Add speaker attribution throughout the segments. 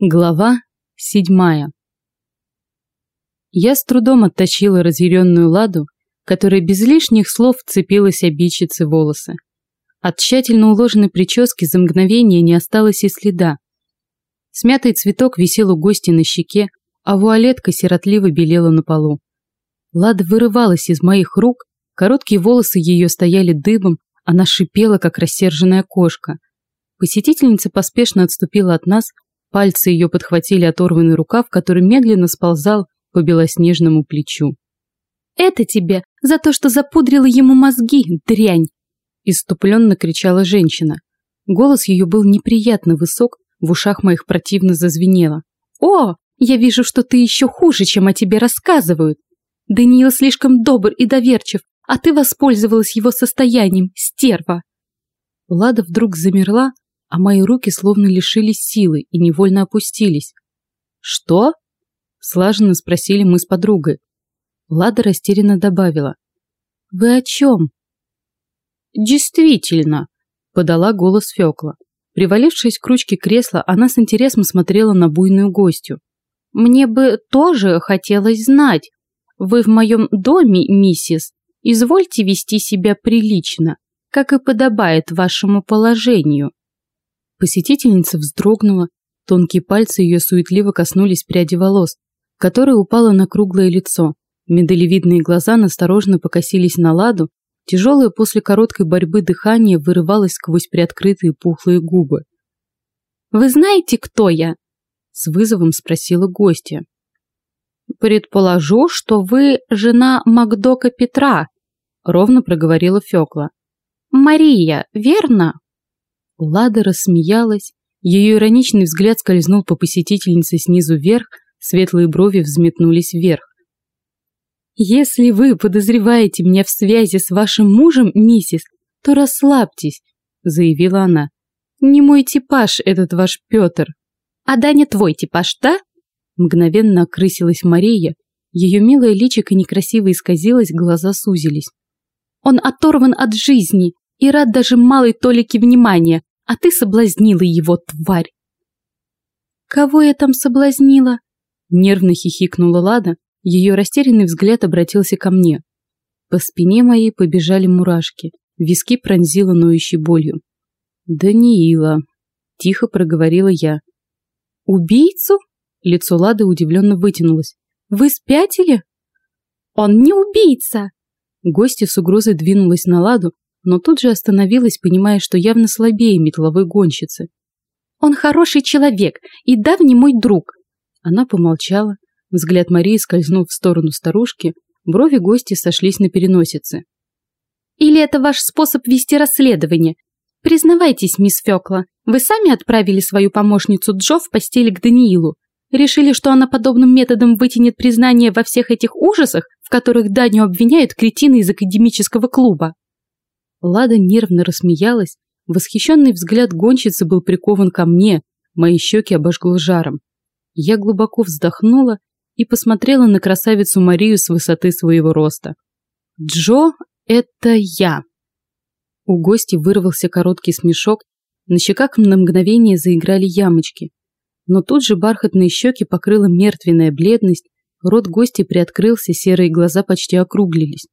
Speaker 1: Глава седьмая Я с трудом оттащила разъяренную ладу, которая без лишних слов вцепилась обидчице волосы. От тщательно уложенной прически за мгновение не осталось и следа. Смятый цветок висел у гостя на щеке, а вуалетка сиротливо белела на полу. Лада вырывалась из моих рук, короткие волосы ее стояли дыбом, она шипела, как рассерженная кошка. Посетительница поспешно отступила от нас, Пальцы ее подхватили оторванный рукав, который медленно сползал по белоснежному плечу.
Speaker 2: «Это тебе за то, что запудрила ему мозги, дрянь!»
Speaker 1: Иступленно кричала женщина. Голос ее был неприятно высок, в ушах моих противно зазвенело.
Speaker 2: «О, я вижу, что ты еще хуже, чем о тебе рассказывают. Даниил слишком добр и доверчив, а ты воспользовалась его состоянием, стерва!»
Speaker 1: Лада вдруг замерла, а мои руки словно лишились силы и невольно опустились. «Что?» – слаженно спросили мы с подругой. Лада растерянно добавила. «Вы о чем?» «Действительно», – подала голос Фёкла. Привалившись к ручке кресла, она с интересом смотрела на буйную гостью. «Мне бы тоже хотелось знать. Вы в моем доме, миссис, извольте вести себя прилично, как и подобает вашему положению». Посетительница вздрогнула, тонкие пальцы ее суетливо коснулись пряди волос, которая упала на круглое лицо. Медалевидные глаза настороженно покосились на ладу, тяжелое после короткой борьбы дыхание вырывалось сквозь приоткрытые пухлые губы.
Speaker 2: «Вы знаете, кто я?»
Speaker 1: – с вызовом спросила гостья.
Speaker 2: «Предположу, что вы жена Макдока Петра», – ровно проговорила Фёкла. «Мария, верно?»
Speaker 1: Лада рассмеялась, ее ироничный взгляд скользнул по посетительнице снизу вверх, светлые брови взметнулись вверх. «Если вы подозреваете меня в связи с вашим мужем, миссис, то расслабьтесь», — заявила она. «Не мой типаж этот ваш Петр».
Speaker 2: «А Даня твой типаж, да?»
Speaker 1: Мгновенно окрысилась Мария, ее милое личико некрасиво исказилось, глаза сузились.
Speaker 2: «Он оторван от жизни и рад даже малой толике внимания, а ты соблазнила его, тварь!»
Speaker 1: «Кого я там соблазнила?» Нервно хихикнула Лада, ее растерянный взгляд обратился ко мне. По спине моей побежали мурашки, виски пронзила ноющей болью. «Даниила», — тихо проговорила я.
Speaker 2: «Убийцу?» Лицо Лады удивленно вытянулось. «Вы спятили?» «Он не убийца!»
Speaker 1: Гостья с угрозой двинулась на Ладу, но тут же остановилась, понимая, что явно слабее метловой гонщицы.
Speaker 2: «Он хороший человек и давний мой друг!»
Speaker 1: Она помолчала, взгляд Марии скользнул в сторону старушки, брови гости сошлись на переносице.
Speaker 2: «Или это ваш способ вести расследование? Признавайтесь, мисс Фёкла, вы сами отправили свою помощницу Джо в постели к Даниилу. Решили, что она подобным методом вытянет признание во всех этих ужасах, в которых Даню обвиняют кретины из академического клуба?»
Speaker 1: Лада нервно рассмеялась, восхищенный взгляд гонщицы был прикован ко мне, мои щеки обожгло жаром. Я глубоко вздохнула и посмотрела на красавицу Марию с высоты своего роста. «Джо — это я!» У гости вырвался короткий смешок, на щеках на мгновение заиграли ямочки. Но тут же бархатные щеки покрыла мертвенная бледность, рот гости приоткрылся, серые глаза почти округлились.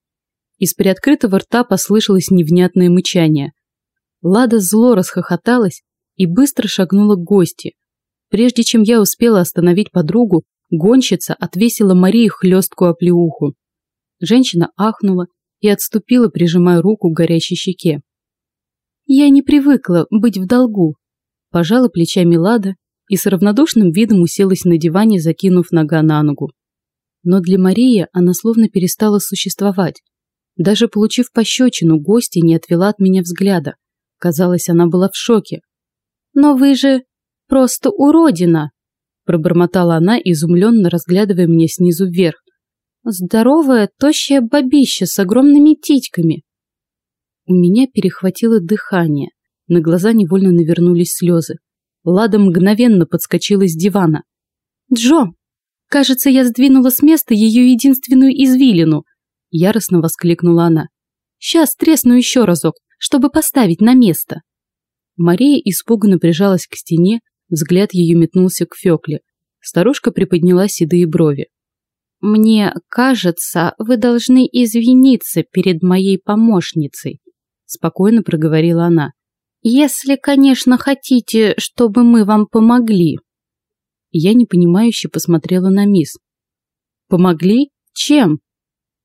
Speaker 1: Из приоткрытого рта послышалось невнятное мычание. Лада зло расхохоталась и быстро шагнула к гости. Прежде чем я успела остановить подругу, гонщица отвесила Марии хлесткую оплеуху. Женщина ахнула и отступила, прижимая руку к горящей щеке. «Я не привыкла быть в долгу», – пожала плечами Лада и с равнодушным видом уселась на диване, закинув нога на ногу. Но для Марии она словно перестала существовать. Даже получив пощечину, гостья не отвела от меня взгляда. Казалось, она была в шоке.
Speaker 2: «Но вы же просто уродина!»
Speaker 1: Пробормотала она, изумленно разглядывая меня снизу вверх.
Speaker 2: «Здоровая, тощая бабища с огромными титьками!»
Speaker 1: У меня перехватило дыхание. На глаза невольно навернулись слезы. Лада мгновенно подскочила с дивана.
Speaker 2: «Джо! Кажется, я сдвинула с места ее единственную извилину!»
Speaker 1: Яростно воскликнула она.
Speaker 2: «Сейчас тресну еще разок, чтобы поставить на место».
Speaker 1: Мария испуганно прижалась к стене, Взгляд ее метнулся к Фекле. Старушка приподняла седые брови.
Speaker 2: «Мне кажется, вы должны извиниться перед моей помощницей», спокойно проговорила она. «Если, конечно, хотите, чтобы мы вам помогли».
Speaker 1: Я непонимающе посмотрела на мисс. «Помогли? Чем?»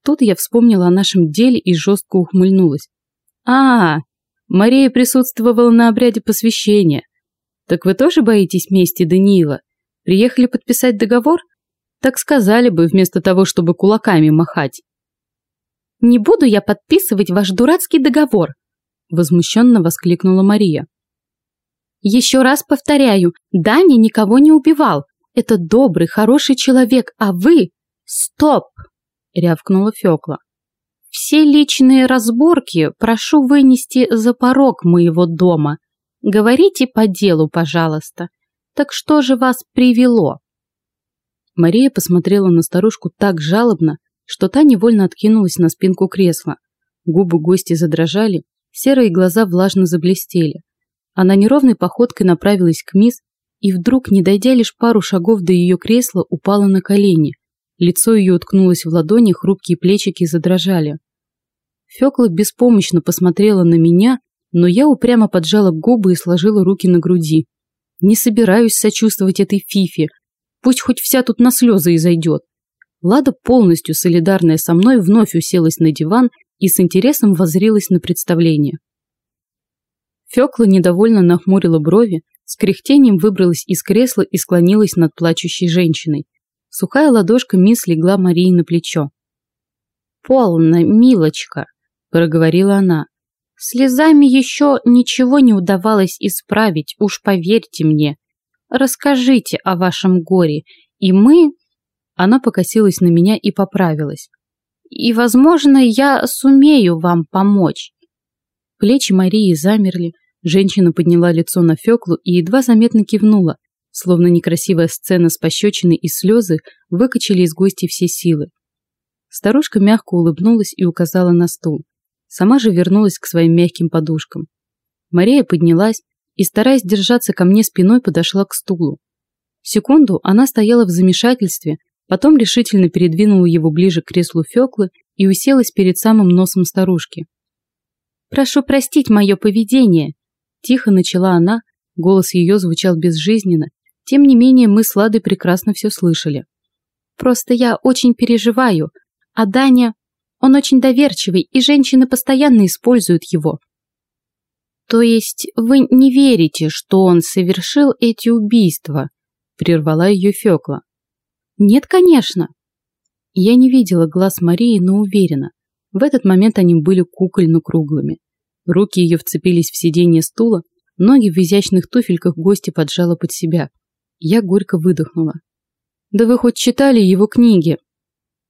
Speaker 1: Тут я вспомнила о нашем деле и жестко ухмыльнулась. «А, Мария присутствовала на обряде посвящения. Так вы тоже боитесь мести Даниила? Приехали подписать договор? Так сказали бы, вместо того, чтобы кулаками махать».
Speaker 2: «Не буду я подписывать ваш дурацкий договор!» Возмущенно воскликнула Мария. «Еще раз повторяю, Даня никого не убивал. Это добрый, хороший человек, а вы... Стоп!» Рявкнула Фёкла. «Все личные разборки прошу вынести за порог моего дома. Говорите по делу, пожалуйста. Так что же вас привело?»
Speaker 1: Мария посмотрела на старушку так жалобно, что та невольно откинулась на спинку кресла. Губы гости задрожали, серые глаза влажно заблестели. Она неровной походкой направилась к мисс и вдруг, не дойдя лишь пару шагов до ее кресла, упала на колени. Лицо ее уткнулось в ладони, хрупкие плечики задрожали. Фёкла беспомощно посмотрела на меня, но я упрямо поджала губы и сложила руки на груди. Не собираюсь сочувствовать этой фифе. Пусть хоть вся тут на слезы и зайдет. Лада, полностью солидарная со мной, вновь уселась на диван и с интересом воззрилась на представление. Фёкла недовольно нахмурила брови, с кряхтением выбралась из кресла и склонилась над плачущей женщиной. Сухая ладошка мисс легла Марии на плечо.
Speaker 2: «Полно, милочка», – проговорила она. «Слезами еще ничего не удавалось исправить, уж поверьте мне. Расскажите о вашем горе, и мы...»
Speaker 1: Она покосилась на меня и поправилась.
Speaker 2: «И, возможно, я сумею вам помочь».
Speaker 1: Плечи Марии замерли, женщина подняла лицо на Феклу и едва заметно кивнула, Словно некрасивая сцена с пощечиной и слезы выкачали из гостей все силы. Старушка мягко улыбнулась и указала на стул. Сама же вернулась к своим мягким подушкам. Мария поднялась и, стараясь держаться ко мне спиной, подошла к стулу. Секунду она стояла в замешательстве, потом решительно передвинула его ближе к креслу Феклы и уселась перед самым носом старушки.
Speaker 2: «Прошу простить мое поведение», – тихо начала она, голос ее звучал безжизненно, тем не менее, мы с Ладой прекрасно все слышали. Просто я очень переживаю, а Даня, он очень доверчивый, и женщины постоянно используют его. То есть вы не верите, что он совершил эти убийства? Прервала ее Фёкла. Нет, конечно. Я не видела глаз Марии, но уверена. В этот момент они были кукольно-круглыми. Руки ее вцепились в сиденье стула, ноги в изящных туфельках гости поджала под себя. Я горько выдохнула. «Да вы хоть читали его книги?»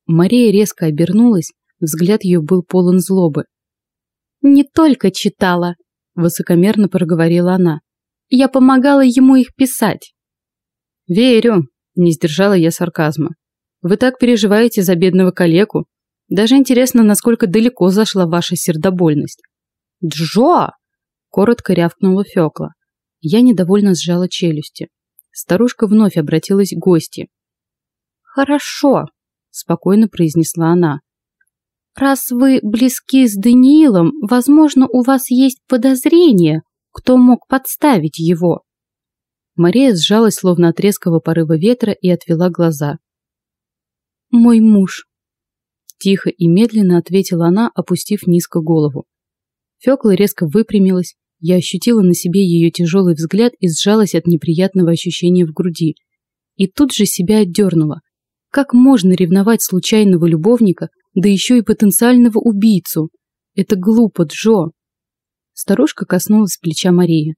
Speaker 2: Мария резко обернулась, взгляд ее был полон злобы. «Не только читала», – высокомерно проговорила она. «Я помогала ему их писать».
Speaker 1: «Верю», – не сдержала я сарказма. «Вы так переживаете за бедного калеку. Даже интересно, насколько далеко зашла ваша сердобольность».
Speaker 2: «Джо!» – коротко рявкнула Фёкла.
Speaker 1: Я недовольно сжала челюсти. Старушка вновь обратилась к гости.
Speaker 2: «Хорошо», – спокойно произнесла она. «Раз вы близки с Даниилом, возможно, у вас есть подозрение, кто мог подставить его».
Speaker 1: Мария сжалась, словно от резкого порыва ветра, и отвела глаза.
Speaker 2: «Мой муж», –
Speaker 1: тихо и медленно ответила она, опустив низко голову. Фёкла резко выпрямилась, я ощутила на себе ее тяжелый взгляд и сжалась от неприятного ощущения в груди. И тут же себя отдернула. Как можно ревновать случайного любовника, да еще и потенциального убийцу? Это глупо, Джо. Старушка коснулась плеча Марии.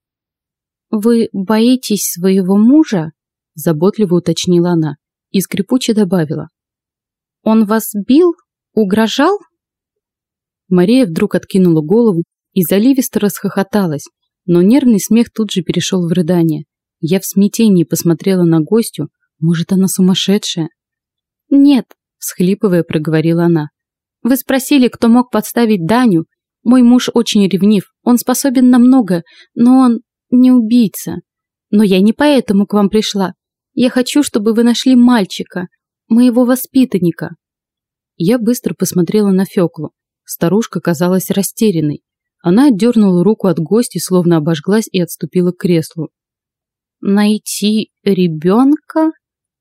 Speaker 2: «Вы боитесь своего мужа?»
Speaker 1: Заботливо уточнила она и скрипуче добавила.
Speaker 2: «Он вас бил? Угрожал?»
Speaker 1: Мария вдруг откинула голову и заливисто расхохоталась, но нервный смех тут же перешел в рыдание. Я в смятении посмотрела на гостю, может, она сумасшедшая?
Speaker 2: «Нет», – всхлипывая, проговорила она. «Вы спросили, кто мог подставить Даню. Мой муж очень ревнив, он способен на многое, но он не убийца. Но я не поэтому к вам пришла. Я хочу, чтобы вы нашли мальчика, моего воспитанника.
Speaker 1: Я быстро посмотрела на Феклу. Старушка казалась растерянной. Она отдернула руку от гостя, словно обожглась и отступила к креслу.
Speaker 2: «Найти ребенка?»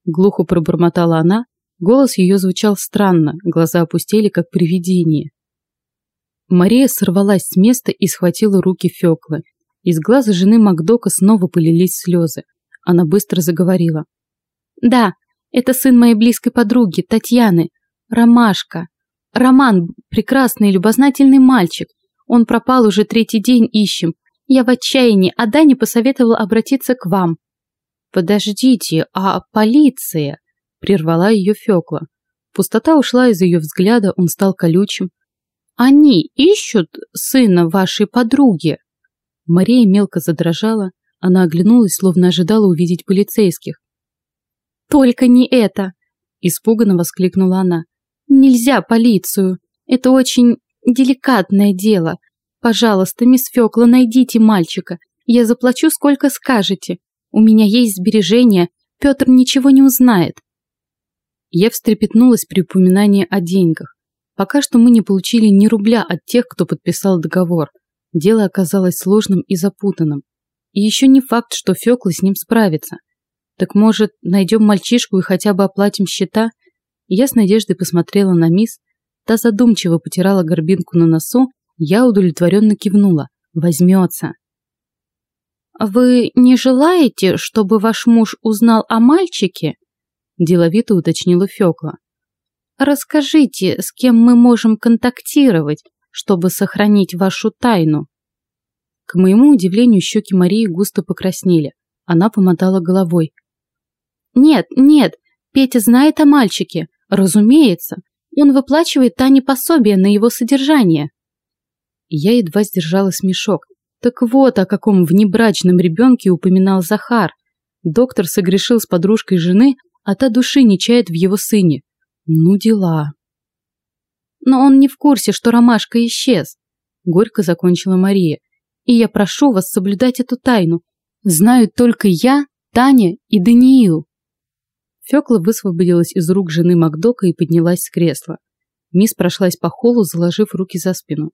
Speaker 1: Глухо пробормотала она. Голос ее звучал странно, глаза опустили, как привидение. Мария сорвалась с места и схватила руки Феклы. Из глаза жены Макдока снова полились слезы. Она быстро заговорила.
Speaker 2: «Да, это сын моей близкой подруги, Татьяны. Ромашка. Роман, прекрасный и любознательный мальчик. Он пропал уже третий день, ищем. Я в отчаянии, а Даня посоветовал обратиться к вам».
Speaker 1: «Подождите, а полиция?» Прервала ее Фекла. Пустота ушла из ее взгляда, он стал колючим.
Speaker 2: «Они ищут сына вашей подруги?»
Speaker 1: Мария мелко задрожала, она оглянулась, словно ожидала увидеть полицейских.
Speaker 2: «Только не это!» – испуганно воскликнула она. «Нельзя полицию! Это очень деликатное дело. Пожалуйста, мисс Фёкла, найдите мальчика. Я заплачу, сколько скажете. У меня есть сбережения, Петр ничего не узнает».
Speaker 1: Я встрепетнулась при упоминании о деньгах. Пока что мы не получили ни рубля от тех, кто подписал договор. Дело оказалось сложным и запутанным. И еще не факт, что Фёкла с ним справится. Так может, найдем мальчишку и хотя бы оплатим счета? Я с надеждой посмотрела на мисс. Та задумчиво потирала горбинку на носу, я удовлетворенно кивнула. Возьмется.
Speaker 2: «Вы не желаете, чтобы ваш муж узнал о мальчике?» Деловито уточнила Фёкла. «Расскажите, с кем мы можем контактировать, чтобы сохранить вашу тайну?»
Speaker 1: К моему удивлению, щеки Марии густо покраснели. Она помотала головой.
Speaker 2: «Нет, нет, Петя знает о мальчике. Разумеется. Он выплачивает Тане пособие на его содержание».
Speaker 1: Я едва сдержала смешок. Так вот, о каком внебрачном ребенке упоминал Захар. Доктор согрешил с подружкой жены, а та души не чает в его сыне. Ну дела.
Speaker 2: Но он не в курсе, что Ромашка исчез. Горько закончила Мария. И я прошу вас соблюдать эту тайну. Знают только я, Таня и Даниил.
Speaker 1: Фёкла высвободилась из рук жены Макдока и поднялась с кресла. Мисс прошлась по холлу, заложив руки за спину.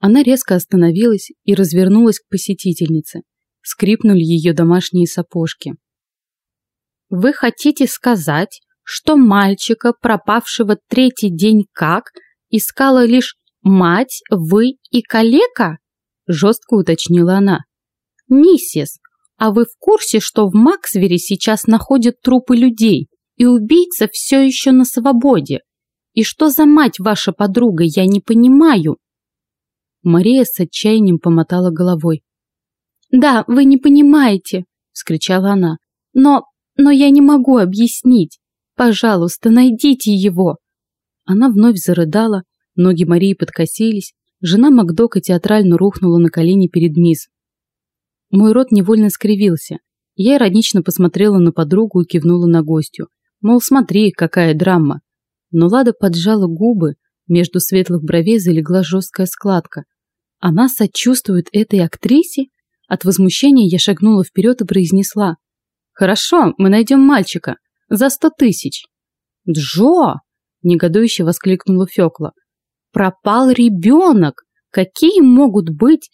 Speaker 1: Она резко остановилась и развернулась к посетительнице. Скрипнули ее домашние сапожки.
Speaker 2: «Вы хотите сказать, что мальчика, пропавшего третий день как, искала лишь мать, вы и калека?» жестко уточнила она. «Миссис, а вы в курсе, что в Максвере сейчас находят трупы людей, и убийца все еще на свободе? И что за мать ваша подруга, я не понимаю?»
Speaker 1: Мария с отчаянием помотала головой.
Speaker 2: «Да, вы не понимаете», — вскричала она. «Но... но я не могу объяснить. Пожалуйста, найдите его».
Speaker 1: Она вновь зарыдала, ноги Марии подкосились, Жена Макдока театрально рухнула на колени перед мисс. Мой рот невольно скривился. Я иронично посмотрела на подругу и кивнула на гостью. Мол, смотри, какая драма. Но Лада поджала губы, между светлых бровей залегла жесткая складка. Она сочувствует этой актрисе? От возмущения я шагнула вперед и произнесла. «Хорошо, мы найдем мальчика. За сто тысяч».
Speaker 2: «Джо!» – негодующе воскликнула Фёкла. Пропал ребенок! Какие могут быть?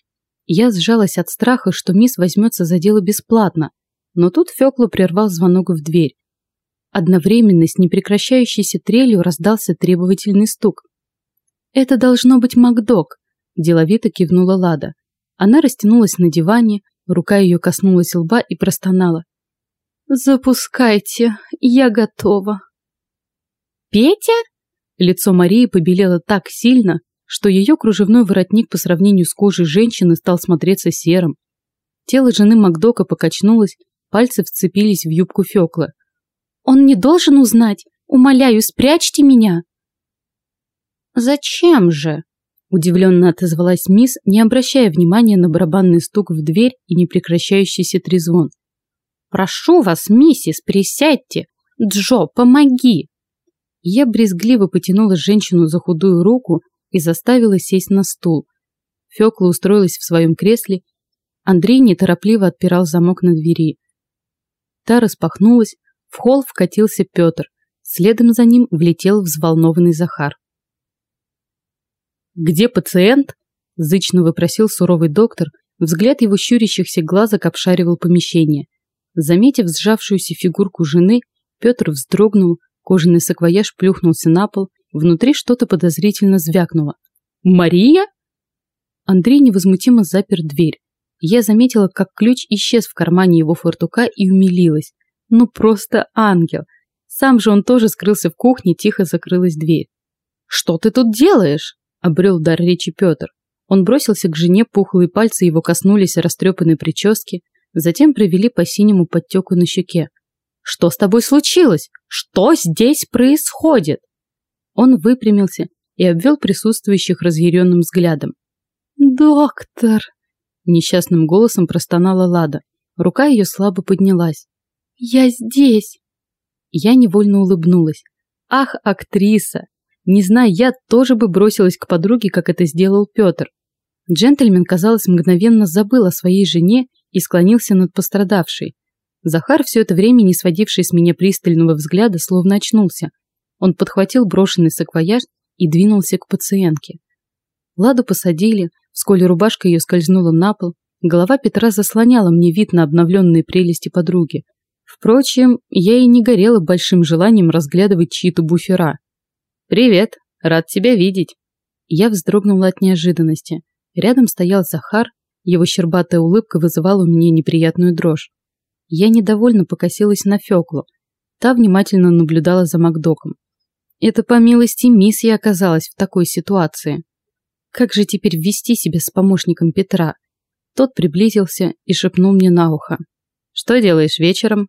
Speaker 1: Я сжалась от страха, что мисс возьмется за дело бесплатно, но тут Фёкла прервал звонок в дверь. Одновременно с непрекращающейся трелью раздался требовательный стук. «Это должно быть Макдок», – деловито кивнула Лада. Она растянулась на диване, рука ее коснулась лба и простонала.
Speaker 2: «Запускайте, я готова».
Speaker 1: «Петя?» Лицо Марии побелело так сильно, что ее кружевной воротник по сравнению с кожей женщины стал смотреться серым. Тело жены Макдока покачнулось, пальцы вцепились в юбку Фёкла.
Speaker 2: «Он не должен узнать! Умоляю, спрячьте меня!»
Speaker 1: «Зачем же?» – удивленно отозвалась мисс, не обращая внимания на барабанный стук в дверь и непрекращающийся трезвон.
Speaker 2: «Прошу вас, миссис, присядьте! Джо, помоги!»
Speaker 1: Я брезгливо потянула женщину за худую руку и заставила сесть на стул. Фёкла устроилась в своем кресле, Андрей неторопливо отпирал замок на двери. Та распахнулась, в холл вкатился Петр, следом за ним влетел взволнованный Захар. «Где пациент?» – зычно выпросил суровый доктор, взгляд его щурящихся глазок обшаривал помещение. Заметив сжавшуюся фигурку жены, Петр вздрогнул, кожаный саквояж плюхнулся на пол, внутри что-то подозрительно звякнуло. «Мария?» Андрей невозмутимо запер дверь. Я заметила, как ключ исчез в кармане его фартука и умилилась. Ну просто ангел. Сам же он тоже скрылся в кухне, тихо закрылась дверь. «Что ты тут делаешь?» – обрел дар речи Петр. Он бросился к жене, пухлые пальцы его коснулись растрепанной прически, затем провели по синему подтеку на щеке. «Что с тобой случилось? Что здесь происходит?» Он выпрямился и обвел присутствующих разъяренным взглядом. «Доктор!» – несчастным голосом простонала Лада. Рука ее слабо поднялась. «Я здесь!» Я невольно улыбнулась. «Ах, актриса! Не знаю, я тоже бы бросилась к подруге, как это сделал Петр. Джентльмен, казалось, мгновенно забыл о своей жене и склонился над пострадавшей. Захар, все это время не сводивший с меня пристального взгляда, словно очнулся. Он подхватил брошенный саквояж и двинулся к пациентке. Ладу посадили, вскоре рубашка ее скользнула на пол, голова Петра заслоняла мне вид на обновленные прелести подруги. Впрочем, я и не горела большим желанием разглядывать чьи-то буфера. «Привет, рад тебя видеть». Я вздрогнула от неожиданности. Рядом стоял Захар, его щербатая улыбка вызывала у меня неприятную дрожь. Я недовольно покосилась на Феклу. Та внимательно наблюдала за Макдоком. Это по милости мисс я оказалась в такой ситуации. Как же теперь вести себя с помощником Петра? Тот приблизился и шепнул мне на ухо. «Что делаешь вечером?»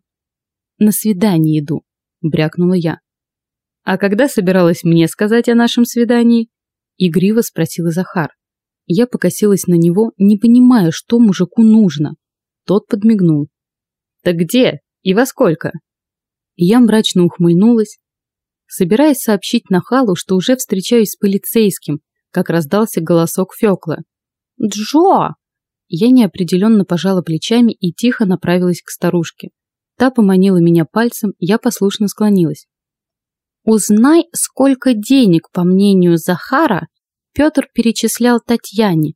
Speaker 1: «На свидание иду», – брякнула я. «А когда собиралась мне сказать о нашем свидании?» Игриво спросил Захар. Я покосилась на него, не понимая, что мужику нужно. Тот подмигнул. «Так где? И во сколько?» Я мрачно ухмыльнулась, собираясь сообщить Нахалу, что уже встречаюсь с полицейским, как раздался голосок Фёкла. «Джо!» Я неопределенно пожала плечами и тихо направилась к старушке. Та поманила меня пальцем, я послушно склонилась. Узнай, сколько денег, по мнению Захара, Петр перечислял Татьяне.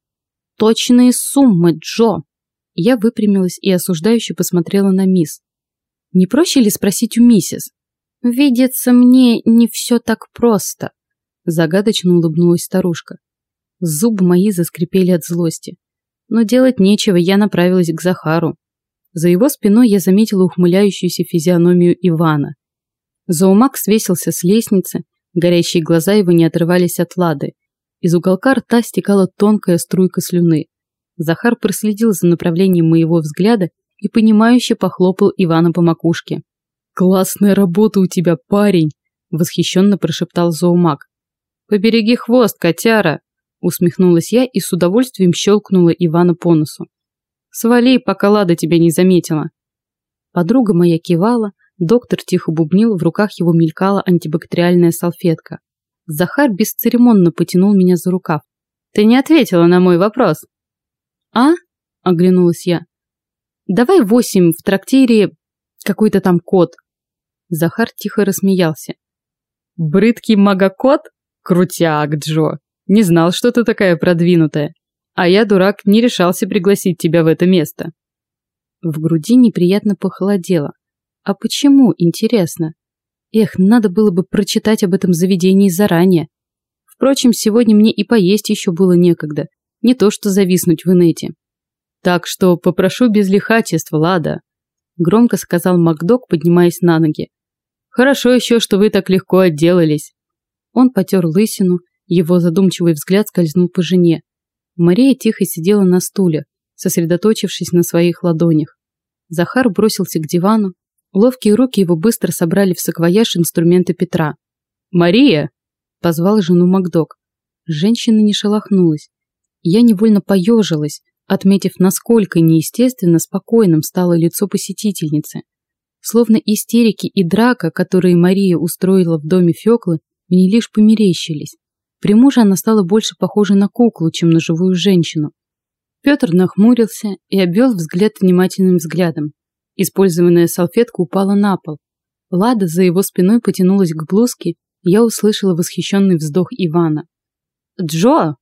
Speaker 1: Точные суммы, Джо. Я выпрямилась и осуждающе посмотрела на мисс. Не проще ли спросить у миссис? Видится мне не все так просто. Загадочно улыбнулась старушка. Зубы мои заскрипели от злости. Но делать нечего, я направилась к Захару. За его спиной я заметила ухмыляющуюся физиономию Ивана. Зоумак свесился с лестницы, горящие глаза его не отрывались от лады. Из уголка рта стекала тонкая струйка слюны. Захар проследил за направлением моего взгляда и понимающе похлопал Ивана по макушке. «Классная работа у тебя, парень!» – восхищенно прошептал зоумак. «Побереги хвост, котяра!» – усмехнулась я и с удовольствием щелкнула Ивана по носу. «Свали, пока Лада тебя не заметила!» Подруга моя кивала, Доктор тихо бубнил, в руках его мелькала антибактериальная салфетка. Захар бесцеремонно потянул меня за рукав. «Ты не ответила на мой вопрос». «А?» – оглянулась я. «Давай восемь в трактире какой-то там кот». Захар тихо рассмеялся. «Брыдкий магокот? Крутяк, Джо! Не знал, что ты такая продвинутая. А я, дурак, не решался пригласить тебя в это место». В груди неприятно похолодело. А почему, интересно? Эх, надо было бы прочитать об этом заведении заранее. Впрочем, сегодня мне и поесть еще было некогда. Не то что зависнуть в инете. Так что попрошу без лихачества, Лада. Громко сказал Макдок, поднимаясь на ноги. Хорошо еще, что вы так легко отделались. Он потер лысину, его задумчивый взгляд скользнул по жене. Мария тихо сидела на стуле, сосредоточившись на своих ладонях. Захар бросился к дивану, Ловкие руки его быстро собрали в саквояж инструменты Петра. «Мария!» – позвал жену Макдок. Женщина не шелохнулась. Я невольно поежилась, отметив, насколько неестественно спокойным стало лицо посетительницы. Словно истерики и драка, которые Мария устроила в доме Феклы, мне лишь померещились. При муже она стала больше похожа на куклу, чем на живую женщину. Петр нахмурился и обвел взгляд внимательным взглядом. Использованная салфетка упала на пол. Лада за его спиной потянулась к блузке, я услышала восхищенный вздох Ивана. «Джо!»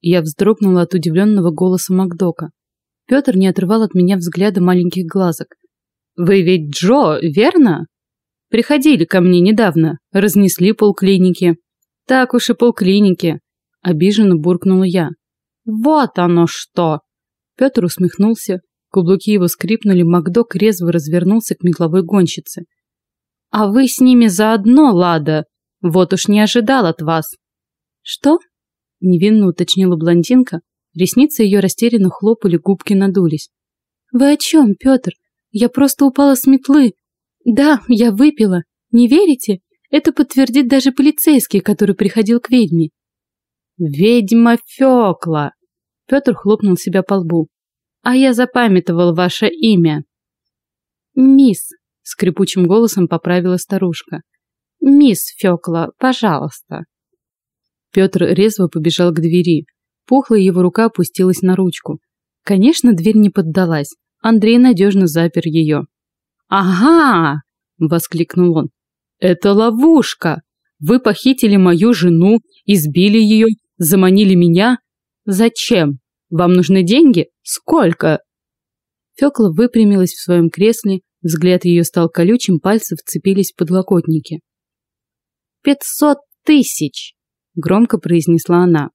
Speaker 1: Я вздрогнула от удивленного голоса Макдока. Петр не отрывал от меня взгляда маленьких глазок. «Вы ведь Джо, верно?» «Приходили ко мне недавно, разнесли полклиники». «Так уж и полклиники», — обиженно буркнула я. «Вот оно что!» Петр усмехнулся, каблуки его скрипнули, Макдок резво развернулся к метловой гонщице. «А вы с ними заодно, Лада! Вот уж не ожидал от вас!» «Что?» — невинно уточнила блондинка, ресницы ее растерянно хлопали, губки надулись. «Вы о чем, Петр? Я просто упала с метлы. Да, я выпила. Не верите? Это подтвердит даже полицейский, который приходил к ведьме. «Ведьма Фёкла!» Петр хлопнул себя по лбу. «А я запамятовал ваше имя». «Мисс», — скрипучим голосом поправила старушка. «Мисс Фёкла, пожалуйста». Петр резво побежал к двери. Пухлая его рука опустилась на ручку. Конечно, дверь не поддалась. Андрей надежно запер ее. «Ага!» — воскликнул он. «Это ловушка! Вы похитили мою жену, избили ее, заманили меня? Зачем? Вам нужны деньги? Сколько?» Фёкла выпрямилась в своем кресле, взгляд ее стал колючим, пальцы вцепились в подлокотники. «Пятьсот тысяч!» – громко произнесла она.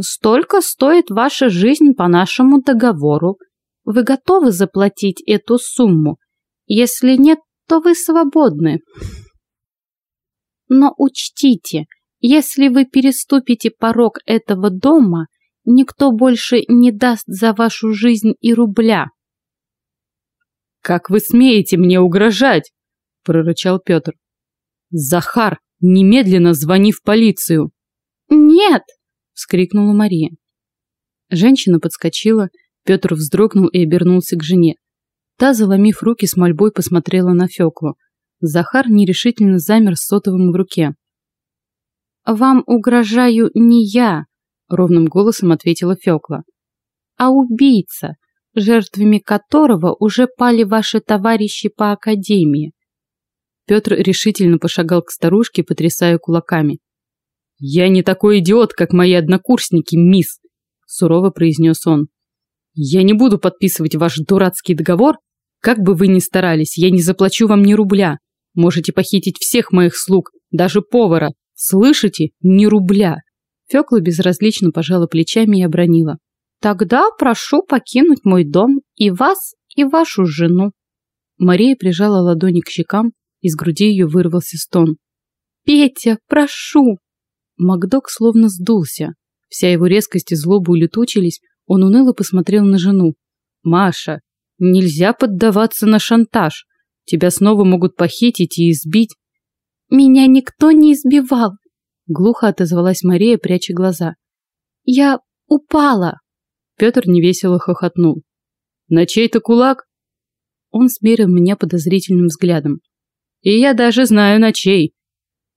Speaker 1: «Столько стоит ваша жизнь по нашему договору. Вы готовы заплатить эту сумму? Если нет, то вы свободны. Но учтите, если вы переступите порог этого дома, никто больше не даст за вашу жизнь и рубля. «Как вы смеете мне угрожать?» – прорычал Петр. «Захар, немедленно звони в полицию!» «Нет!» – вскрикнула Мария. Женщина подскочила, Петр вздрогнул и обернулся к жене. Та, заломив руки с мольбой, посмотрела на Феклу. Захар нерешительно замер с сотовым в руке. «Вам угрожаю не я», — ровным голосом ответила Фёкла, «а убийца, жертвами которого уже пали ваши товарищи по академии». Петр решительно пошагал к старушке, потрясая кулаками. «Я не такой идиот, как мои однокурсники, мисс», — сурово произнес он. «Я не буду подписывать ваш дурацкий договор. Как бы вы ни старались, я не заплачу вам ни рубля. Можете похитить всех моих слуг, даже повара, Слышите? Ни рубля. Фёкла безразлично пожала плечами и обронила. Тогда прошу покинуть мой дом и вас, и вашу жену. Мария прижала ладони к щекам, из груди ее вырвался стон. «Петя, прошу!» Макдок словно сдулся. Вся его резкость и злоба улетучились, он уныло посмотрел на жену. «Маша, нельзя поддаваться на шантаж. Тебя снова могут похитить и избить. «Меня никто не избивал!» Глухо отозвалась Мария, пряча глаза. «Я упала!» Петр невесело хохотнул. «На чей-то кулак?» Он смерил меня подозрительным взглядом. «И я даже знаю, на чей!»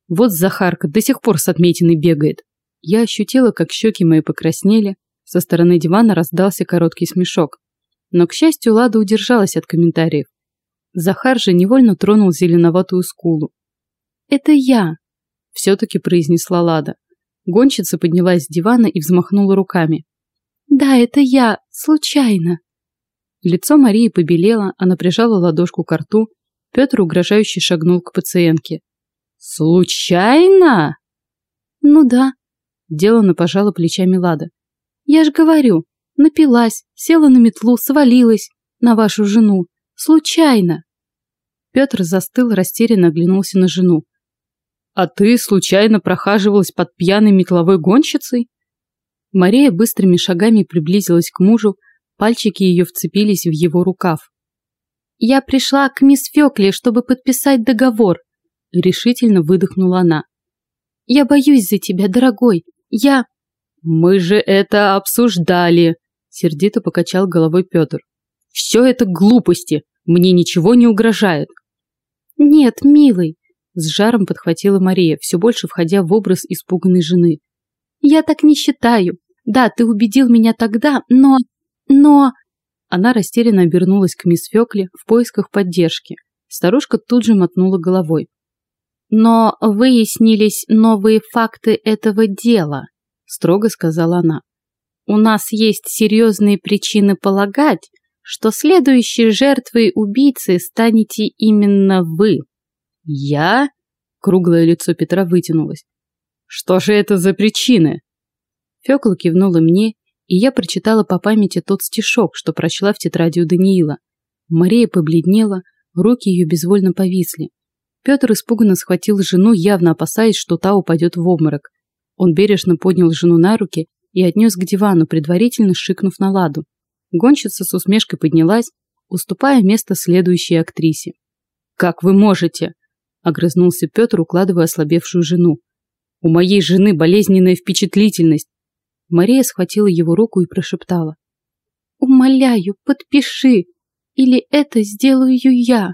Speaker 1: Вот Захарка до сих пор с отметиной бегает. Я ощутила, как щеки мои покраснели, со стороны дивана раздался короткий смешок. Но, к счастью, Лада удержалась от комментариев. Захар же невольно тронул зеленоватую скулу. «Это я!» – все-таки произнесла Лада. Гонщица поднялась с дивана и взмахнула руками. «Да, это я! Случайно!» Лицо Марии побелело, она прижала ладошку к рту. Петр угрожающе шагнул к пациентке. «Случайно?» «Ну да», – делано пожала плечами Лада. «Я ж говорю, напилась, села на метлу, свалилась на вашу жену. Случайно!» Петр застыл, растерянно оглянулся на жену. А ты случайно прохаживалась под пьяной метловой гонщицей? Мария быстрыми шагами приблизилась к мужу, пальчики ее вцепились в его рукав. «Я пришла к мисс Фёкле, чтобы подписать договор», — решительно выдохнула она. «Я боюсь за тебя, дорогой. Я...» «Мы же это обсуждали», — сердито покачал головой Петр. «Все это глупости. Мне ничего не угрожает». «Нет, милый, с жаром подхватила Мария, все больше входя в образ испуганной жены. «Я так не считаю. Да, ты убедил меня тогда, но
Speaker 2: Но...
Speaker 1: Она растерянно обернулась к мисс Фёкле в поисках поддержки. Старушка тут же мотнула головой.
Speaker 2: Но выяснились новые факты этого дела, строго сказала она. У нас есть серьезные причины полагать, что следующей жертвой убийцы станете именно вы.
Speaker 1: Я? Круглое лицо Петра вытянулось. Что же это за причины? Фёкла кивнула мне, и я прочитала по памяти тот стишок, что прочла в тетради у Даниила. Мария побледнела, руки ее безвольно повисли. Петр испуганно схватил жену, явно опасаясь, что та упадет в обморок. Он бережно поднял жену на руки и отнес к дивану, предварительно шикнув на ладу. Гонщица с усмешкой поднялась, уступая место следующей актрисе. «Как вы можете?» – огрызнулся Петр, укладывая ослабевшую жену. «У моей жены болезненная впечатлительность!» Мария схватила его руку и прошептала.
Speaker 2: «Умоляю, подпиши, или это сделаю я!»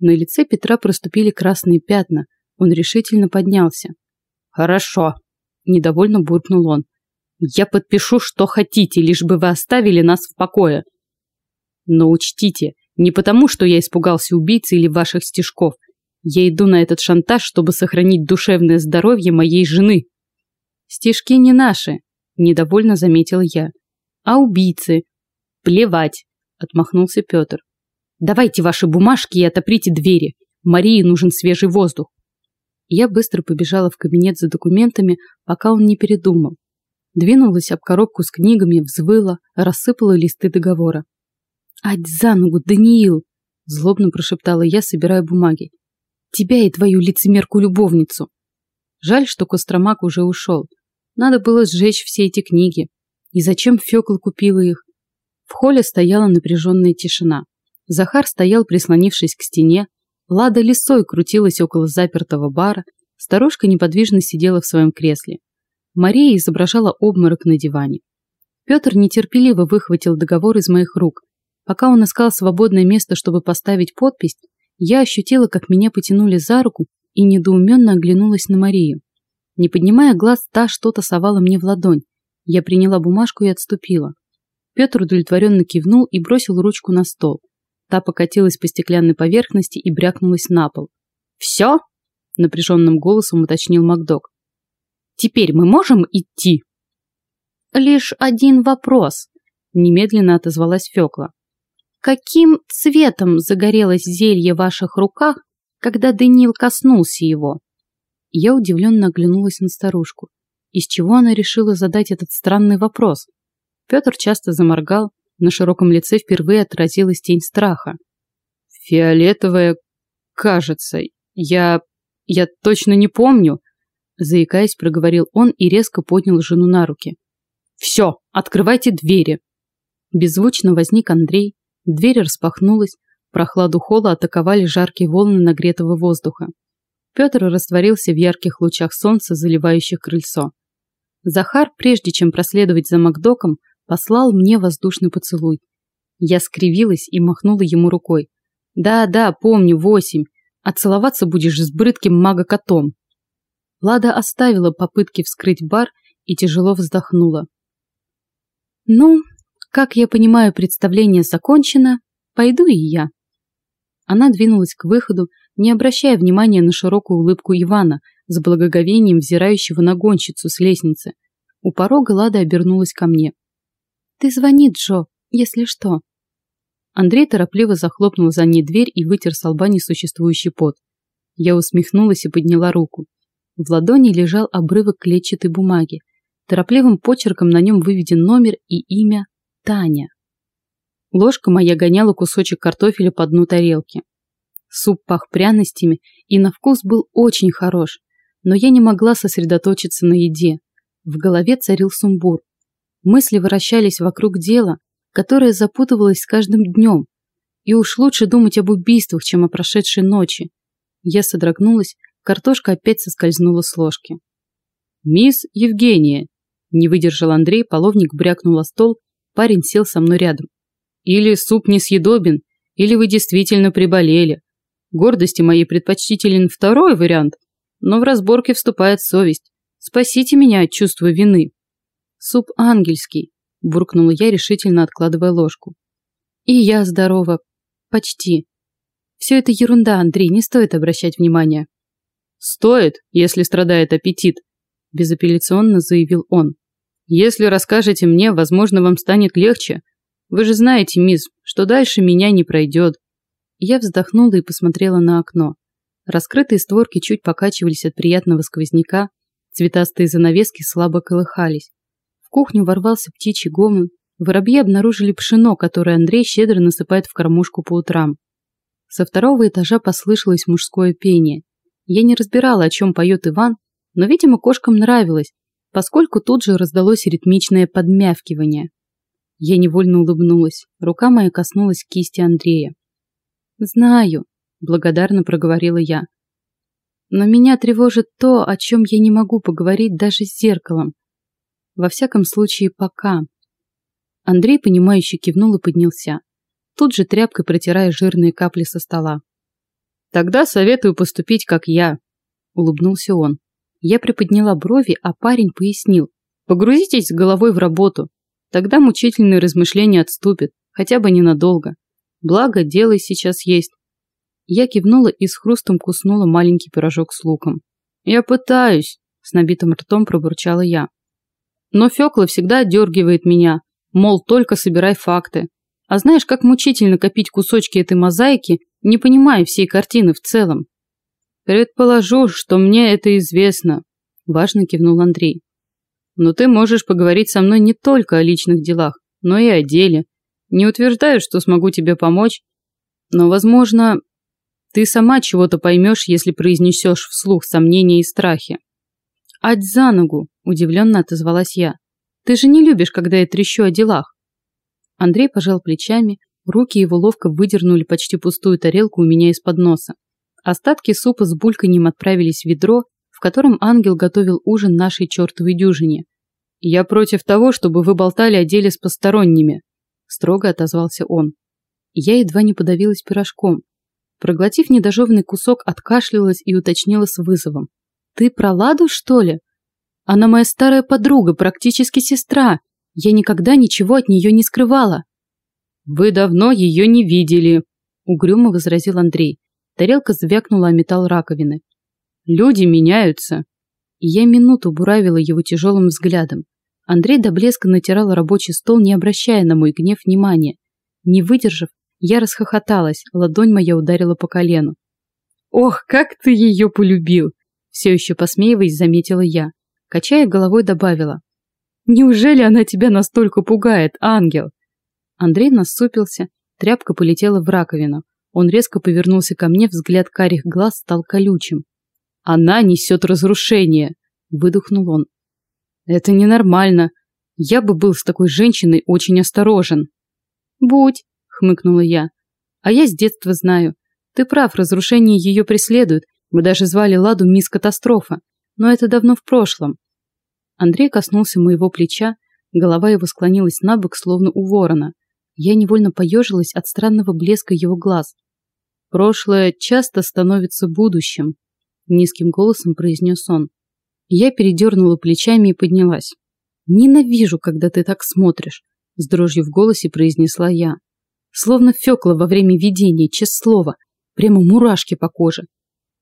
Speaker 1: На лице Петра проступили красные пятна. Он решительно поднялся. «Хорошо», – недовольно буркнул он. Я подпишу, что хотите, лишь бы вы оставили нас в покое. Но учтите, не потому, что я испугался убийцы или ваших стежков. Я иду на этот шантаж, чтобы сохранить душевное здоровье моей жены. Стежки не наши, недовольно заметил я. А убийцы? Плевать, отмахнулся Петр. Давайте ваши бумажки и отоприте двери. Марии нужен свежий воздух. Я быстро побежала в кабинет за документами, пока он не передумал. Двинулась об коробку с книгами, взвыла, рассыпала листы договора. «Ать за ногу, Даниил!» – злобно прошептала я, собирая бумаги. «Тебя и твою лицемерку-любовницу!» Жаль, что Костромак уже ушел. Надо было сжечь все эти книги. И зачем Фёкла купила их? В холле стояла напряженная тишина. Захар стоял, прислонившись к стене. Лада лисой крутилась около запертого бара. Старушка неподвижно сидела в своем кресле. Мария изображала обморок на диване. Петр нетерпеливо выхватил договор из моих рук. Пока он искал свободное место, чтобы поставить подпись, я ощутила, как меня потянули за руку и недоуменно оглянулась на Марию. Не поднимая глаз, та что-то совала мне в ладонь. Я приняла бумажку и отступила. Петр удовлетворенно кивнул и бросил ручку на стол. Та покатилась по стеклянной поверхности и брякнулась на пол. «Все?» – напряженным голосом уточнил Макдок. Теперь мы можем идти?»
Speaker 2: «Лишь один вопрос», – немедленно отозвалась Фёкла. «Каким цветом загорелось зелье в ваших руках, когда Даниил коснулся его?» Я удивленно оглянулась на старушку. Из чего она решила задать этот странный вопрос? Петр часто заморгал, на широком лице впервые отразилась тень страха. «Фиолетовая, кажется. Я... я точно не помню», Заикаясь, проговорил он и резко поднял жену на руки. «Все, открывайте двери!» Беззвучно возник Андрей, дверь распахнулась, прохладу холла атаковали жаркие волны нагретого воздуха. Петр растворился в ярких лучах солнца, заливающих крыльцо. Захар, прежде чем проследовать за Макдоком, послал мне воздушный поцелуй. Я скривилась и махнула ему рукой. «Да-да, помню, восемь. А целоваться будешь с брыдким мага-котом». Лада оставила попытки вскрыть бар и тяжело вздохнула. «Ну, как я понимаю, представление закончено, пойду и я». Она двинулась к выходу, не обращая внимания на широкую улыбку Ивана, с благоговением взирающего на гонщицу с лестницы. У порога Лада обернулась ко мне. «Ты звони, Джо, если что». Андрей торопливо захлопнул за ней дверь и вытер с лба несуществующий пот. Я усмехнулась и подняла руку. В ладони лежал обрывок клетчатой бумаги. Торопливым почерком на нем выведен номер и имя Таня. Ложка моя гоняла кусочек картофеля по дну тарелки. Суп пах пряностями и на вкус был очень хорош, но я не могла сосредоточиться на еде. В голове царил сумбур. Мысли вращались вокруг дела, которое запутывалось с каждым днем. И уж лучше думать об убийствах, чем о прошедшей ночи. Я содрогнулась, Картошка опять соскользнула с ложки. «Мисс Евгения!» Не выдержал Андрей, половник брякнул о стол, парень сел со мной рядом. «Или суп несъедобен, или вы действительно приболели. Гордости моей предпочтителен второй вариант, но в разборке вступает совесть. Спасите меня от чувства вины». «Суп ангельский»,
Speaker 1: буркнула я, решительно откладывая ложку. И я здорова. Почти. Все это ерунда, Андрей, не стоит обращать внимания. Стоит, если страдает аппетит, безапелляционно заявил он. Если расскажете мне, возможно, вам станет легче. Вы же знаете, мисс, что дальше меня не пройдет. Я вздохнула и посмотрела на окно. Раскрытые створки чуть покачивались от приятного сквозняка, цветастые занавески слабо колыхались. В кухню ворвался птичий гомон, воробьи обнаружили пшено, которое Андрей щедро насыпает в кормушку по утрам. Со второго этажа послышалось мужское пение. Я не разбирала, о чем поет Иван, но, видимо, кошкам нравилось, поскольку тут же раздалось ритмичное подмявкивание. Я невольно улыбнулась. Рука моя коснулась кисти Андрея. «Знаю», – благодарно проговорила я. «Но меня тревожит то, о чем я не могу поговорить даже с зеркалом. Во всяком случае, пока». Андрей, понимающе кивнул и поднялся, тут же тряпкой протирая жирные капли со стола. «Тогда советую поступить, как я», – улыбнулся он. Я приподняла брови, а парень пояснил. Погрузитесь головой в работу. Тогда мучительные размышления отступят, хотя бы ненадолго. Благо, дело сейчас есть. Я кивнула и с хрустом куснула маленький пирожок с луком. «Я пытаюсь», – с набитым ртом пробурчала я. Но Фёкла всегда отдергивает меня, мол, только собирай факты. А знаешь, как мучительно копить кусочки этой мозаики, не понимая всей картины в целом. «Предположу, что мне это известно», – важно кивнул Андрей. «Но ты можешь поговорить со мной не только о личных делах, но и о деле. Не утверждаю, что смогу тебе помочь, но, возможно, ты сама чего-то поймешь, если произнесешь вслух сомнения и страхи». «Ать за ногу!» – удивленно отозвалась я. «Ты же не любишь, когда я трещу о делах». Андрей пожал плечами, руки его ловко выдернули почти пустую тарелку у меня из-под носа. Остатки супа с бульканьем отправились в ведро, в котором ангел готовил ужин нашей чертовой дюжине. «Я против того, чтобы вы болтали о деле с посторонними», – строго отозвался он. Я едва не подавилась пирожком. Проглотив недожеванный кусок, откашлялась и уточнила с вызовом. «Ты про Ладу, что ли? Она моя старая подруга, практически сестра. Я никогда ничего от нее не скрывала». «Вы давно ее не видели», – угрюмо возразил Андрей. Тарелка звякнула о металл раковины. Люди меняются. И я минуту буравила его тяжелым взглядом. Андрей до блеска натирал рабочий стол, не обращая на мой гнев внимания. Не выдержав, я расхохоталась, ладонь моя ударила по колену. «Ох, как ты ее полюбил!» Все еще посмеиваясь, заметила я. Качая головой, добавила. «Неужели она тебя настолько пугает, ангел?» Андрей насупился, тряпка полетела в раковину. Он резко повернулся ко мне, взгляд карих глаз стал колючим. «Она несет разрушение!» – выдохнул он. «Это ненормально. Я бы был с такой женщиной очень осторожен». «Будь!» – хмыкнула я. «А я с детства знаю. Ты прав, разрушение ее преследует. Мы даже звали Ладу мисс Катастрофа. Но это давно в прошлом». Андрей коснулся моего плеча, голова его склонилась на бок, словно у ворона. Я невольно поежилась от странного блеска его глаз. Прошлое часто становится будущим, низким голосом произнес он. Я передернула плечами и поднялась. Ненавижу, когда ты так смотришь, с дрожью в голосе произнесла я. Словно Фёкла во время видения, честное слово, прямо мурашки по коже.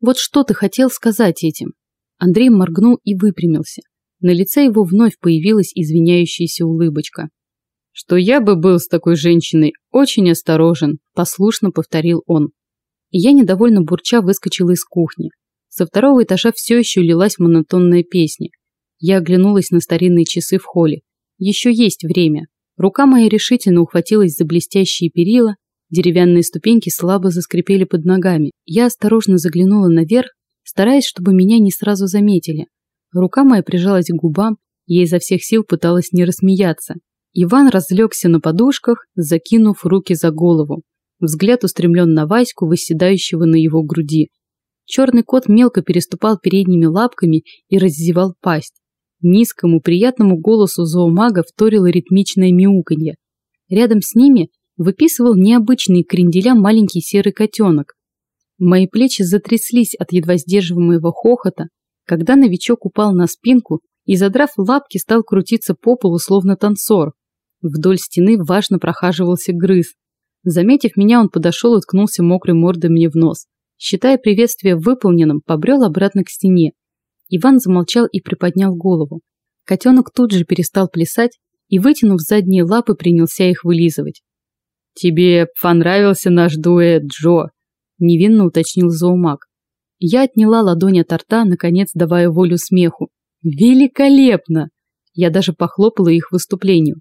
Speaker 1: Вот что ты хотел сказать этим? Андрей моргнул и выпрямился. На лице его вновь появилась извиняющаяся улыбочка. Что я бы был с такой женщиной очень осторожен, послушно повторил он я недовольно бурча выскочила из кухни. Со второго этажа все еще лилась монотонная песня. Я оглянулась на старинные часы в холле. Еще есть время. Рука моя решительно ухватилась за блестящие перила, деревянные ступеньки слабо заскрипели под ногами. Я осторожно заглянула наверх, стараясь, чтобы меня не сразу заметили. Рука моя прижалась к губам, я изо всех сил пыталась не рассмеяться. Иван разлегся на подушках, закинув руки за голову. Взгляд устремлен на Ваську, восседающего на его груди. Черный кот мелко переступал передними лапками и раздевал пасть. Низкому, приятному голосу зоомага вторило ритмичное мяуканье. Рядом с ними выписывал необычный кренделя маленький серый котенок. Мои плечи затряслись от едва сдерживаемого хохота, когда новичок упал на спинку и, задрав лапки, стал крутиться по полу, словно танцор. Вдоль стены важно прохаживался грыз. Заметив меня, он подошел и ткнулся мокрой мордой мне в нос. Считая приветствие выполненным, побрел обратно к стене. Иван замолчал и приподнял голову. Котенок тут же перестал плясать и, вытянув задние лапы, принялся их вылизывать. «Тебе понравился наш дуэт, Джо?» – невинно уточнил зоомаг. Я отняла ладонь от рта, наконец давая волю смеху. «Великолепно!» Я даже похлопала их выступлению.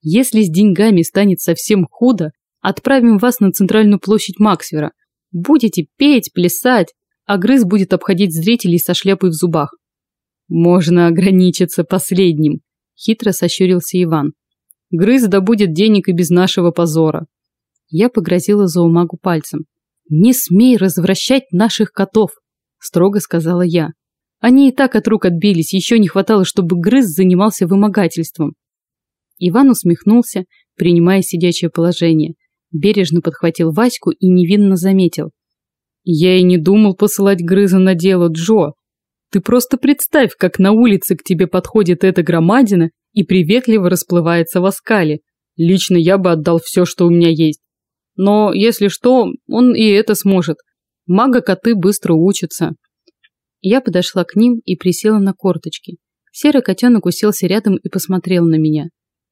Speaker 1: «Если с деньгами станет совсем худо, отправим вас на центральную площадь Максвера. Будете петь, плясать, а Грыз будет обходить зрителей со шляпой в зубах». «Можно ограничиться последним», – хитро сощурился Иван. «Грыз добудет денег и без нашего позора». Я погрозила зоомагу пальцем. «Не смей развращать наших котов!» – строго сказала я. Они и так от рук отбились, еще не хватало, чтобы Грыз занимался вымогательством. Иван усмехнулся, принимая сидячее положение. Бережно подхватил Ваську и невинно заметил. «Я и не думал посылать Грыза на дело, Джо. Ты просто представь, как на улице к тебе подходит эта громадина и приветливо расплывается в оскале. Лично я бы отдал все, что у меня есть. Но, если что, он и это сможет. Мага-коты быстро учатся. Я подошла к ним и присела на корточки. Серый котенок уселся рядом и посмотрел на меня.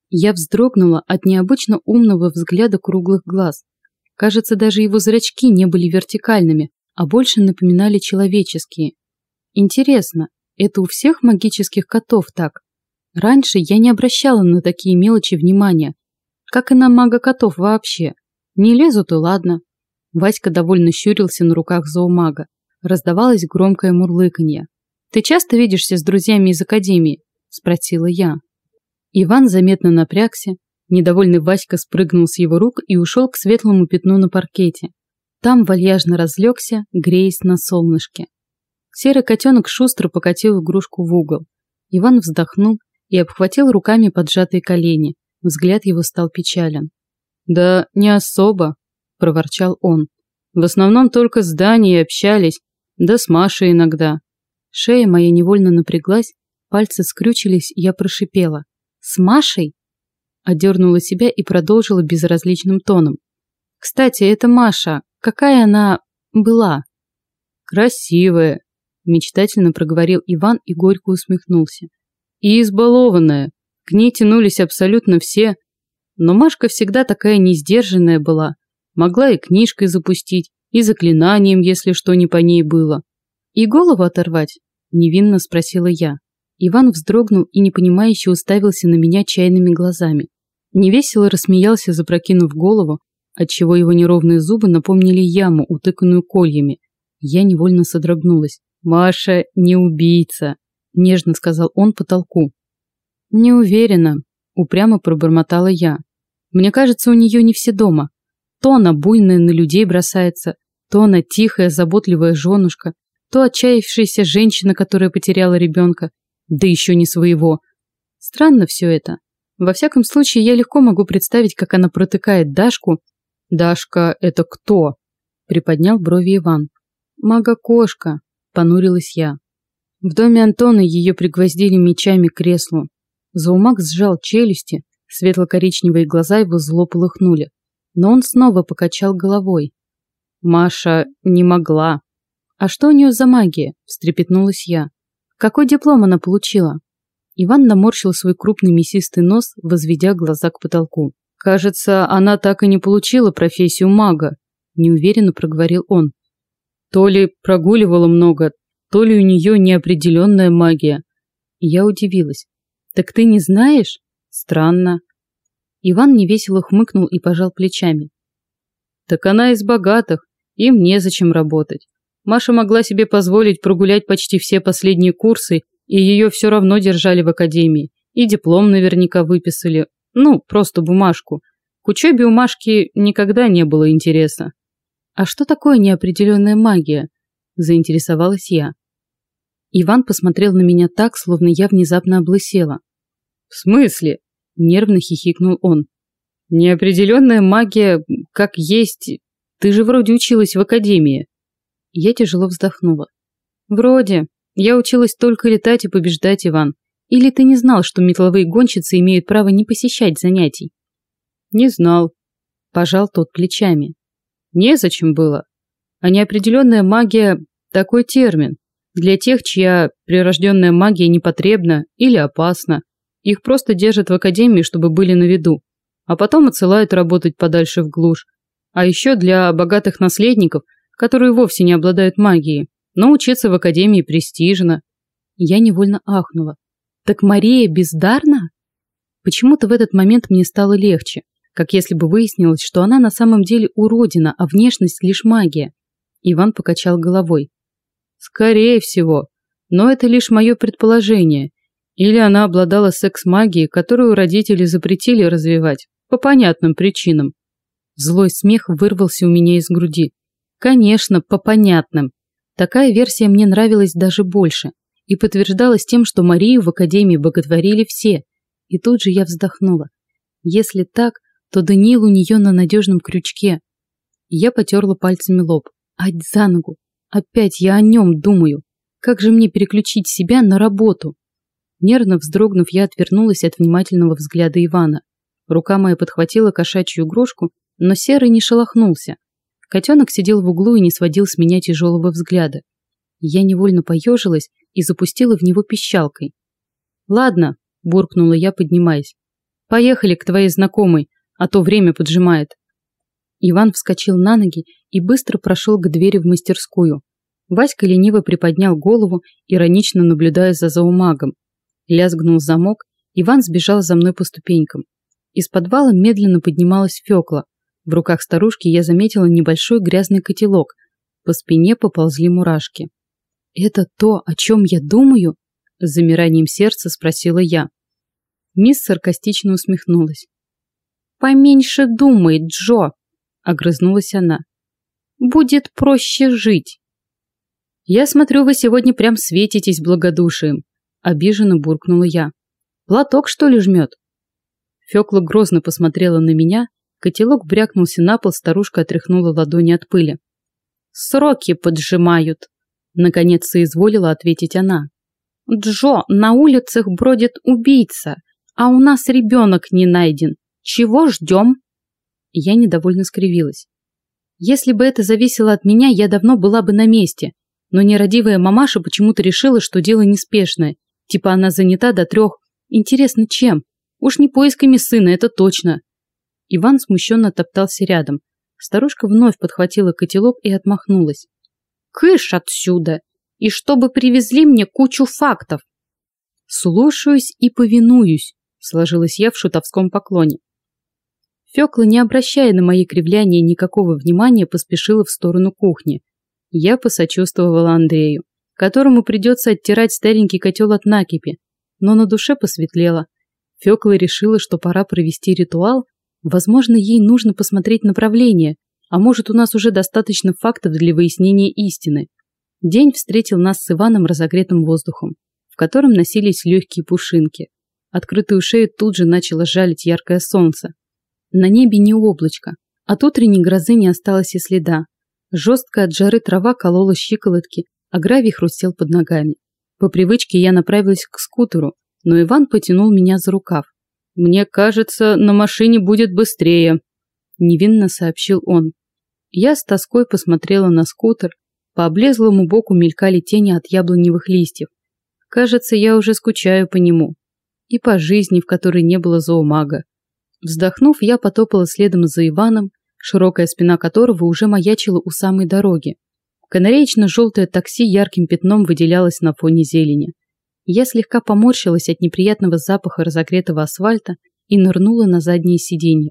Speaker 1: Я вздрогнула от необычно умного взгляда круглых глаз. Кажется, даже его зрачки не были вертикальными, а больше напоминали человеческие. Интересно, это у всех магических котов так? Раньше я не обращала на такие мелочи внимания, как и на мага-котов вообще. Не лезут и ладно. Васька довольно щурился на руках зоомага. Раздавалось громкое мурлыканье. «Ты часто видишься с друзьями из академии?» – спросила я. Иван заметно напрягся. Недовольный Васька спрыгнул с его рук и ушел к светлому пятну на паркете. Там вальяжно разлегся, греясь на солнышке. Серый котенок шустро покатил игрушку в угол. Иван вздохнул и обхватил руками поджатые колени. Взгляд его стал печален. «Да не особо», – проворчал он. «В основном только с Даней общались, да с Машей иногда». Шея моя невольно напряглась, пальцы скрючились, я прошипела. «С Машей?» Одернула себя и продолжила безразличным тоном. «Кстати, это Маша. Какая она была?» «Красивая», – мечтательно проговорил Иван и горько усмехнулся. «И избалованная. К ней тянулись абсолютно все, но Машка всегда такая несдержанная была. Могла и книжкой запустить, и заклинанием, если что не по ней было. «И голову оторвать?» – невинно спросила я. Иван вздрогнул и непонимающе уставился на меня чайными глазами. Невесело рассмеялся, запрокинув голову, отчего его неровные зубы напомнили яму, утыканную кольями. Я невольно содрогнулась. «Маша не убийца», – нежно сказал он потолку. «Не уверена», – упрямо пробормотала я. Мне кажется, у нее не все дома. То она буйная на людей бросается, то она тихая, заботливая женушка, то отчаявшаяся женщина, которая потеряла ребенка, да еще не своего. Странно все это. Во всяком случае, я легко могу представить, как она протыкает Дашку. «Дашка – это кто?» – приподнял брови Иван. «Мага-кошка», – понурилась я. В доме Антона ее пригвоздили мечами к креслу. Заумак сжал челюсти, Светло-коричневые глаза его зло полыхнули. Но он снова покачал головой. Маша не могла. А что у нее за магия? Встрепетнулась я. Какой диплом она получила? Иван наморщил свой крупный мясистый нос, возведя глаза к потолку. Кажется, она так и не получила профессию мага, неуверенно проговорил он. То ли прогуливала много, то ли у нее неопределенная магия. Я удивилась. Так ты не знаешь? Странно. Иван невесело хмыкнул и пожал плечами. Так она из богатых, им незачем работать. Маша могла себе позволить прогулять почти все последние курсы, и ее все равно держали в академии. И диплом наверняка выписали. Ну, просто бумажку. К учебе у Машки никогда не было интереса. А что такое неопределенная магия? Заинтересовалась я. Иван посмотрел на меня так, словно я внезапно облысела. В смысле? Нервно хихикнул он. Неопределенная магия, как есть. Ты же вроде училась в академии. Я тяжело вздохнула. Вроде. Я училась только летать и побеждать, Иван. Или ты не знал, что метловые гонщицы имеют право не посещать занятий?
Speaker 3: Не знал. Пожал тот плечами. Незачем было. А неопределенная магия – такой термин. Для тех, чья прирожденная магия непотребна или опасна. Их просто держат в академии, чтобы были на виду. А потом отсылают работать подальше в глушь. А еще для богатых наследников, которые вовсе не обладают магией. Но учиться в академии престижно.
Speaker 1: Я невольно ахнула. Так Мария бездарна? Почему-то в этот момент мне стало легче, как если бы выяснилось, что она на самом деле уродина, а внешность лишь магия. Иван покачал головой.
Speaker 3: Скорее всего, но это лишь мое предположение. Или она обладала секс-магией, которую родители запретили развивать, по понятным причинам.
Speaker 1: Злой смех вырвался у меня из груди. Конечно, по понятным. Такая версия мне нравилась даже больше и подтверждалось тем, что Марию в Академии боготворили все. И тут же я вздохнула. Если так, то Даниил у нее на надежном крючке. Я потерла пальцами лоб. Ать за ногу. Опять я о нем думаю. Как же мне переключить себя на работу? Нервно вздрогнув, я отвернулась от внимательного взгляда Ивана. Рука моя подхватила кошачью игрушку, но Серый не шелохнулся. Котенок сидел в углу и не сводил с меня тяжелого взгляда. Я невольно поежилась и запустила в него пищалкой. «Ладно», – буркнула я, поднимаясь. «Поехали к твоей знакомой, а то время поджимает». Иван вскочил на ноги и быстро прошел к двери в мастерскую. Васька лениво приподнял голову, иронично наблюдая за зоомагом. Лязгнул замок, Иван сбежал за мной по ступенькам. Из подвала медленно поднималась Фёкла. В руках старушки я заметила небольшой грязный котелок. По спине поползли мурашки. «Это то, о чем я думаю?» С замиранием сердца спросила я. Мисс саркастично усмехнулась. «Поменьше думай, Джо!» Огрызнулась она. «Будет проще жить!» «Я смотрю, вы сегодня прям светитесь благодушием!» Обиженно буркнула я. «Платок, что ли, жмет?» Фёкла грозно посмотрела на меня, котелок брякнулся на пол, старушка отряхнула ладони от пыли. «Сроки поджимают!» Наконец соизволила ответить она. «Джо, на улицах бродит убийца, а у нас ребенок не найден. Чего ждем?» Я недовольно скривилась. Если бы это зависело от меня, я давно была бы на месте. Но нерадивая мамаша почему-то решила, что дело неспешное. Типа она занята до трех. Интересно, чем? Уж не поисками сына, это точно. Иван смущенно топтался рядом. Старушка вновь подхватила котелок и отмахнулась. Кыш отсюда! И чтобы привезли мне кучу фактов. Слушаюсь и повинуюсь, сложилась я в шутовском поклоне. Фёкла, не обращая на мои кривляния никакого внимания, поспешила в сторону кухни. Я посочувствовала Андрею, которому придется оттирать старенький котел от накипи, но на душе посветлело. Фёкла решила, что пора провести ритуал, возможно, ей нужно посмотреть направление, а может, у нас уже достаточно фактов для выяснения истины. День встретил нас с Иваном разогретым воздухом, в котором носились легкие пушинки. Открытую шею тут же начало жалить яркое солнце. На небе не облачко. От утренней грозы не осталось и следа. Жесткая от жары трава колола щиколотки, а гравий хрустел под ногами. По привычке я направилась к скутеру, но Иван потянул меня за рукав. «Мне кажется, на машине будет быстрее», невинно сообщил он. Я с тоской посмотрела на скутер, по облезлому боку мелькали тени от яблоневых листьев. Кажется, я уже скучаю по нему. И по жизни, в которой не было зоомага. Вздохнув, я потопала следом за Иваном, широкая спина которого уже маячила у самой дороги. Канареечно-желтое такси ярким пятном выделялось на фоне зелени. Я слегка поморщилась от неприятного запаха разогретого асфальта и нырнула на заднее сиденье.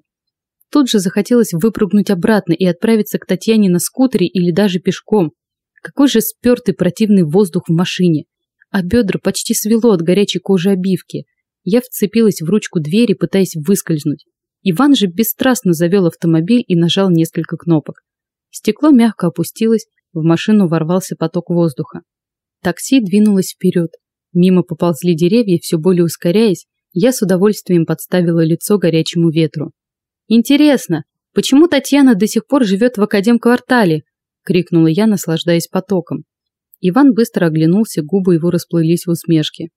Speaker 1: Тут же захотелось выпрыгнуть обратно и отправиться к Татьяне на скутере или даже пешком. Какой же спертый противный воздух в машине. А бедра почти свело от горячей кожи обивки. Я вцепилась в ручку двери, пытаясь выскользнуть. Иван же бесстрастно завел автомобиль и нажал несколько кнопок. Стекло мягко опустилось, в машину ворвался поток воздуха. Такси двинулось вперед. Мимо поползли деревья, все более ускоряясь, я с удовольствием подставила лицо горячему ветру. «Интересно, почему Татьяна до сих пор живет в академ-квартале?» – крикнула я, наслаждаясь потоком. Иван быстро оглянулся, губы его расплылись в усмешке.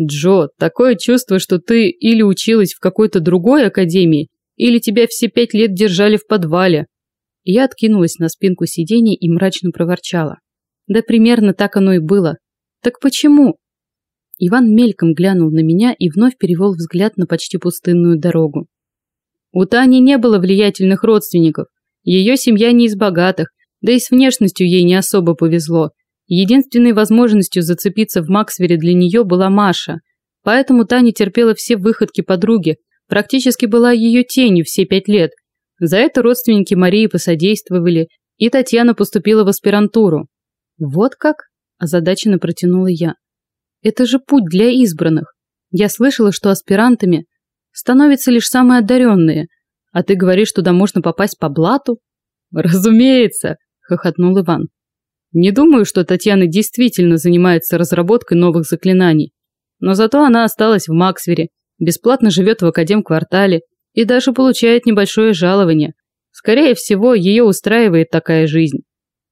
Speaker 3: Джо, такое чувство, что ты или училась в какой-то другой академии, или тебя все пять лет держали в подвале. Я откинулась на спинку сиденья и мрачно проворчала. Да примерно так оно и было. Так почему? Иван мельком глянул на меня и вновь перевел взгляд на почти пустынную дорогу. У Тани не было влиятельных родственников. Ее семья не из богатых, да и с внешностью ей не особо повезло. Единственной возможностью зацепиться в Максвере для нее была Маша. Поэтому Таня терпела все выходки подруги, практически была ее тенью все пять лет. За это родственники Марии посодействовали, и Татьяна поступила в аспирантуру. Вот как? Озадаченно протянула я. Это же путь для избранных. Я слышала, что аспирантами становятся лишь самые одаренные, а ты говоришь, туда можно попасть по блату? Разумеется, хохотнул Иван. Не думаю, что Татьяна действительно занимается разработкой новых заклинаний, но зато она осталась в Максвере, бесплатно живет в академ-квартале и даже получает небольшое жалование. Скорее всего, ее устраивает такая жизнь.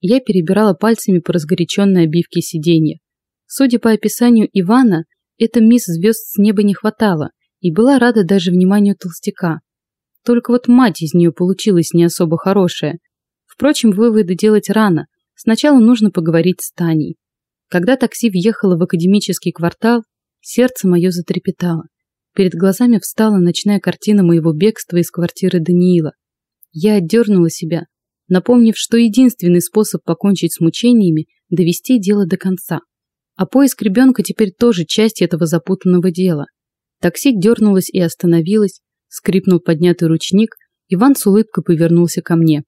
Speaker 3: Я перебирала пальцами по разгоряченной обивке сиденья. Судя по описанию Ивана, эта мисс звезд с неба не хватало и была рада даже вниманию толстяка. Только вот мать из нее получилась не особо хорошая. Впрочем, выводы делать рано. Сначала нужно поговорить с Таней. Когда такси въехало в академический квартал, сердце мое затрепетало. Перед глазами встала ночная картина моего бегства из квартиры Даниила. Я отдернула себя, напомнив, что единственный способ покончить с мучениями – довести дело до конца. А поиск ребенка теперь тоже часть этого запутанного дела. Такси дернулось и остановилось, скрипнул поднятый ручник, Иван с улыбкой повернулся ко мне.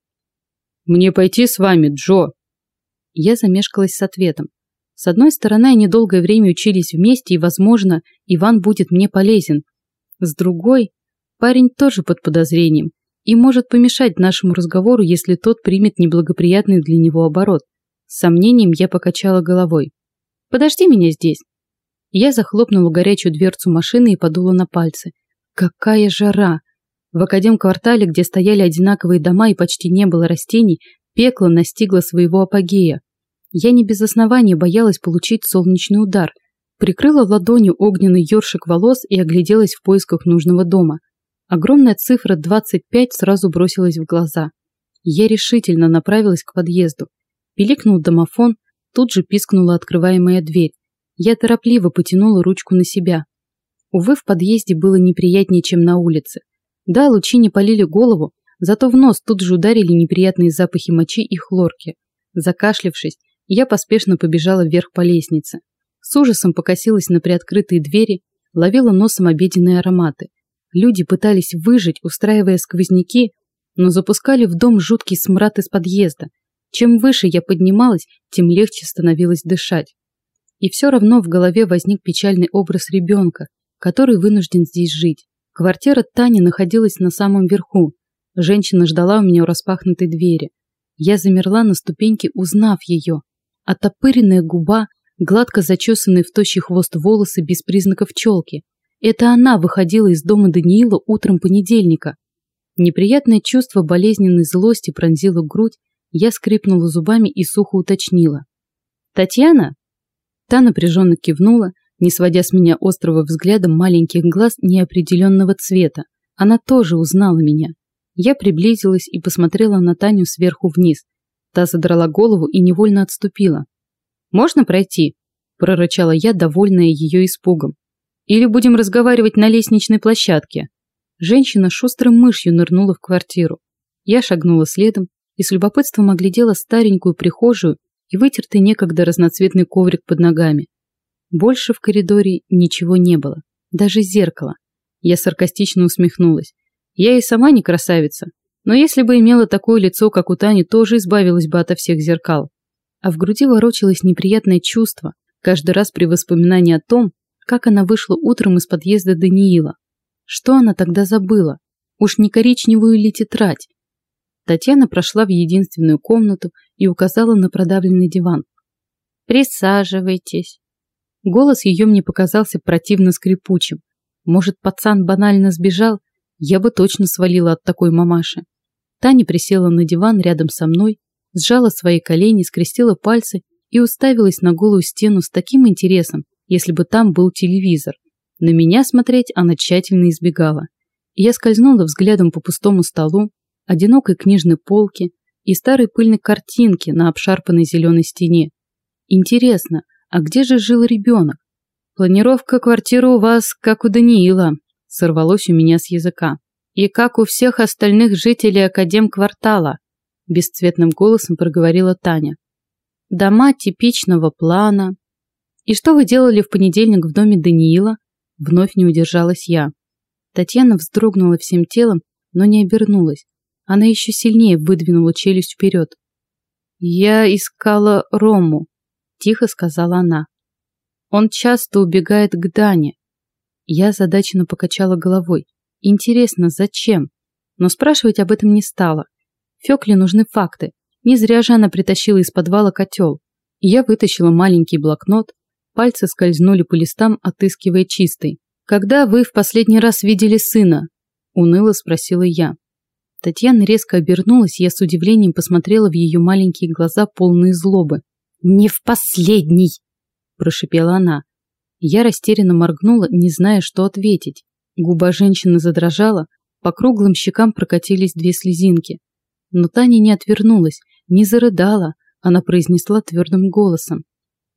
Speaker 3: «Мне пойти с вами, Джо?» Я замешкалась с ответом. С одной стороны, они долгое время учились вместе, и, возможно, Иван будет мне полезен. С другой, парень тоже под подозрением и может помешать нашему разговору, если тот примет неблагоприятный для него оборот. С сомнением я покачала головой. «Подожди меня здесь». Я захлопнула горячую дверцу машины и подула на пальцы. Какая жара! В академ-квартале, где стояли одинаковые дома и почти не было растений, пекло настигло своего апогея. Я не без основания боялась получить солнечный удар. Прикрыла ладонью огненный ёршик волос и огляделась в поисках нужного дома. Огромная цифра 25 сразу бросилась в глаза. Я решительно направилась к подъезду. Пиликнул домофон, тут же пискнула открываемая дверь. Я торопливо потянула ручку на себя. Увы, в подъезде было неприятнее, чем на улице. Да, лучи не полили голову, зато в нос тут же ударили неприятные запахи мочи и хлорки. Закашлявшись, я поспешно побежала вверх по лестнице. С ужасом покосилась на приоткрытые двери, ловила носом обеденные ароматы. Люди пытались выжить, устраивая сквозняки, но запускали в дом жуткий смрад из подъезда. Чем выше я поднималась, тем легче становилось дышать. И все равно в голове возник печальный образ ребенка, который вынужден здесь жить. Квартира Тани находилась на самом верху. Женщина ждала у меня у распахнутой двери. Я замерла на ступеньке, узнав ее. Оттопыренная губа, гладко зачесанные в тощий хвост волосы без признаков челки – это она выходила из дома Даниила утром понедельника. Неприятное чувство болезненной злости пронзило грудь, я скрипнула зубами и сухо уточнила. «Татьяна?» Та напряженно кивнула, не сводя с меня острого взгляда маленьких глаз неопределенного цвета. Она тоже узнала меня. Я приблизилась и посмотрела на Таню сверху вниз. Та задрала голову и невольно отступила. «Можно пройти?» – прорычала я, довольная ее испугом. Или будем разговаривать на лестничной площадке?» Женщина шустрым мышью нырнула в квартиру. Я шагнула следом и с любопытством оглядела старенькую прихожую и вытертый некогда разноцветный коврик под ногами. Больше в коридоре ничего не было, даже зеркало. Я саркастично усмехнулась. Я и сама не красавица, но если бы имела такое лицо, как у Тани, тоже избавилась бы ото всех зеркал. А в груди ворочалось неприятное чувство, каждый раз при воспоминании о том, как она вышла утром из подъезда Даниила. Что она тогда забыла? Уж не коричневую ли тетрадь? Татьяна прошла в единственную комнату и указала на продавленный диван. «Присаживайтесь». Голос ее мне показался противно скрипучим. Может, пацан банально сбежал? Я бы точно свалила от такой мамаши. Таня присела на диван рядом со мной, сжала свои колени, скрестила пальцы и уставилась на голую стену с таким интересом,
Speaker 1: если бы там был телевизор. На меня смотреть она тщательно избегала. Я скользнула взглядом по пустому столу, одинокой книжной полке и старой пыльной картинке на обшарпанной зеленой стене. Интересно, а где же жил ребенок? Планировка квартиры у вас, как у Даниила, сорвалось у меня с языка. И как у всех остальных жителей Академ-квартала, бесцветным голосом проговорила Таня. Дома типичного плана. И что вы делали в понедельник в доме Даниила? Вновь не удержалась я. Татьяна вздрогнула всем телом, но не обернулась. Она еще сильнее выдвинула челюсть вперед. «Я искала Рому», – тихо сказала она. «Он часто убегает к Дане». Я задаченно покачала головой. Интересно, зачем? Но спрашивать об этом не стала. Фёкле нужны факты. Не зря же она притащила из подвала котел. Я вытащила маленький блокнот, пальцы скользнули по листам, отыскивая чистый. «Когда вы в последний раз видели сына?» – уныло спросила я. Татьяна резко обернулась, я с удивлением посмотрела в ее маленькие глаза, полные злобы. «Не в последний!» – прошипела она. Я растерянно моргнула, не зная, что ответить. Губа женщины задрожала, по круглым щекам прокатились две слезинки. Но Таня не отвернулась, не зарыдала, она произнесла твердым голосом.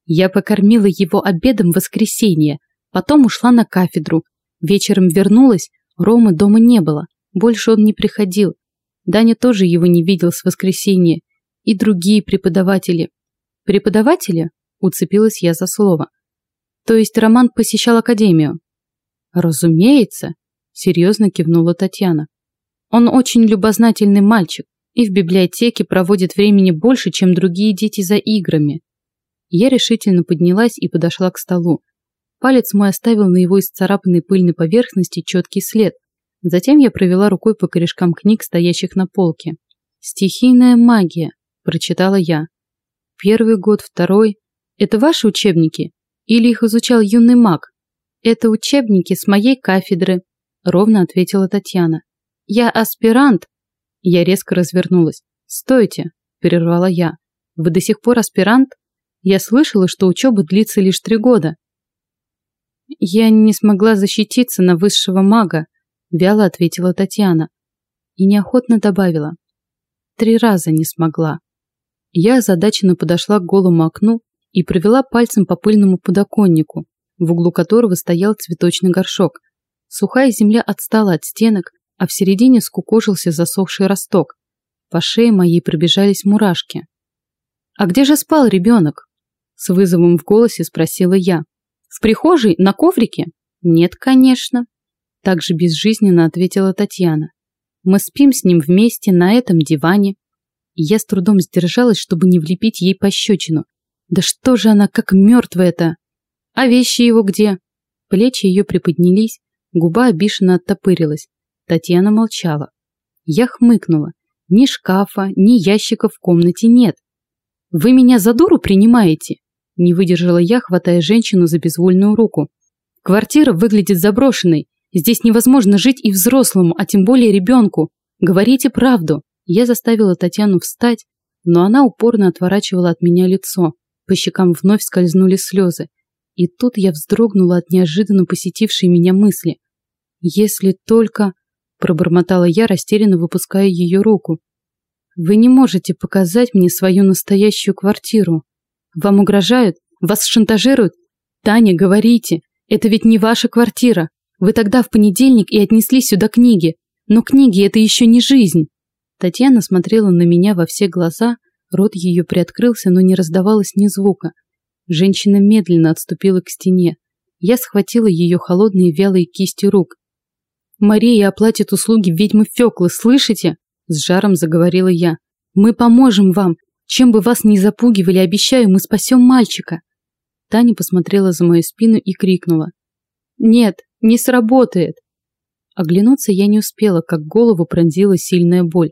Speaker 1: «Я покормила его обедом в воскресенье, потом ушла на кафедру. Вечером вернулась, Ромы дома не было, больше он не приходил. Даня тоже его не видел с воскресенья. И другие преподаватели. Преподаватели? Уцепилась я за слово. То есть Роман посещал академию? Разумеется, серьезно кивнула Татьяна. Он очень любознательный мальчик и в библиотеке проводит времени больше, чем другие дети за играми. Я решительно поднялась и подошла к столу. Палец мой оставил на его исцарапанной пыльной поверхности четкий след. Затем я провела рукой по корешкам книг, стоящих на полке. «Стихийная магия», – прочитала я. «Первый год, второй. Это ваши учебники? Или их изучал юный маг?» «Это учебники с моей кафедры», – ровно ответила Татьяна. «Я аспирант». Я резко развернулась. «Стойте», – прервала я. «Вы до сих пор аспирант? Я слышала, что учеба длится лишь три года». «Я не смогла защититься на высшего мага», – вяло ответила Татьяна. И неохотно добавила. «Три раза не смогла». Я озадаченно подошла к голому окну и провела пальцем по пыльному подоконнику, в углу которого стоял цветочный горшок. Сухая земля отстала от стенок, а в середине скукожился засохший росток. По шее моей пробежались мурашки. «А где же спал ребенок?» С вызовом в голосе спросила я. «В прихожей? На коврике?» «Нет, конечно», – также безжизненно ответила Татьяна. «Мы спим с ним вместе на этом диване». Я с трудом сдержалась, чтобы не влепить ей пощечину. «Да что же она как мертвая-то?» «А вещи его где?» Плечи ее приподнялись, губа обиженно оттопырилась. Татьяна молчала. Я хмыкнула. Ни шкафа, ни ящика в комнате нет. «Вы меня за дуру принимаете?» Не выдержала я, хватая женщину за безвольную руку. «Квартира выглядит заброшенной. Здесь невозможно жить и взрослому, а тем более ребенку. Говорите правду». Я заставила Татьяну встать, но она упорно отворачивала от меня лицо. По щекам вновь скользнули слезы. И тут я вздрогнула от неожиданно посетившей меня мысли. «Если только...» – пробормотала я, растерянно выпуская ее руку. «Вы не можете показать мне свою настоящую квартиру. Вам угрожают? Вас шантажируют? Таня, говорите, это ведь не ваша квартира. Вы тогда в понедельник и отнесли сюда книги. Но книги – это еще не жизнь». Татьяна смотрела на меня во все глаза, рот ее приоткрылся, но не раздавалось ни звука – Женщина медленно отступила к стене. Я схватила ее холодные вялые кисти рук. «Мария оплатит услуги ведьмы Феклы, слышите?» С жаром заговорила я. «Мы поможем вам. Чем бы вас ни запугивали, обещаю, мы спасем мальчика». Таня посмотрела за мою спину и крикнула. «Нет, не сработает!» Оглянуться я не успела, как голову пронзила сильная боль.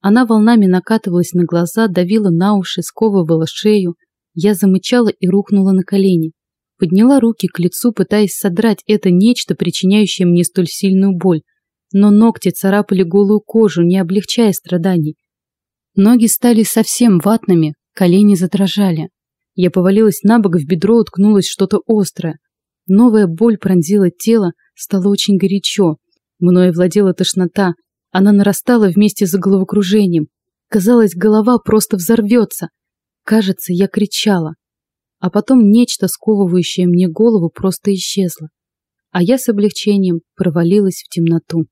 Speaker 1: Она волнами накатывалась на глаза, давила на уши, сковывала шею. Я замычала и рухнула на колени. Подняла руки к лицу, пытаясь содрать это нечто, причиняющее мне столь сильную боль. Но ногти царапали голую кожу, не облегчая страданий. Ноги стали совсем ватными, колени задрожали. Я повалилась на бок, в бедро уткнулось что-то острое. Новая боль пронзила тело, стало очень горячо. Мною владела тошнота. Она нарастала вместе с головокружением. Казалось, голова просто взорвется. Кажется, я кричала. А потом нечто, сковывающее мне голову, просто исчезло. А я с облегчением провалилась в темноту.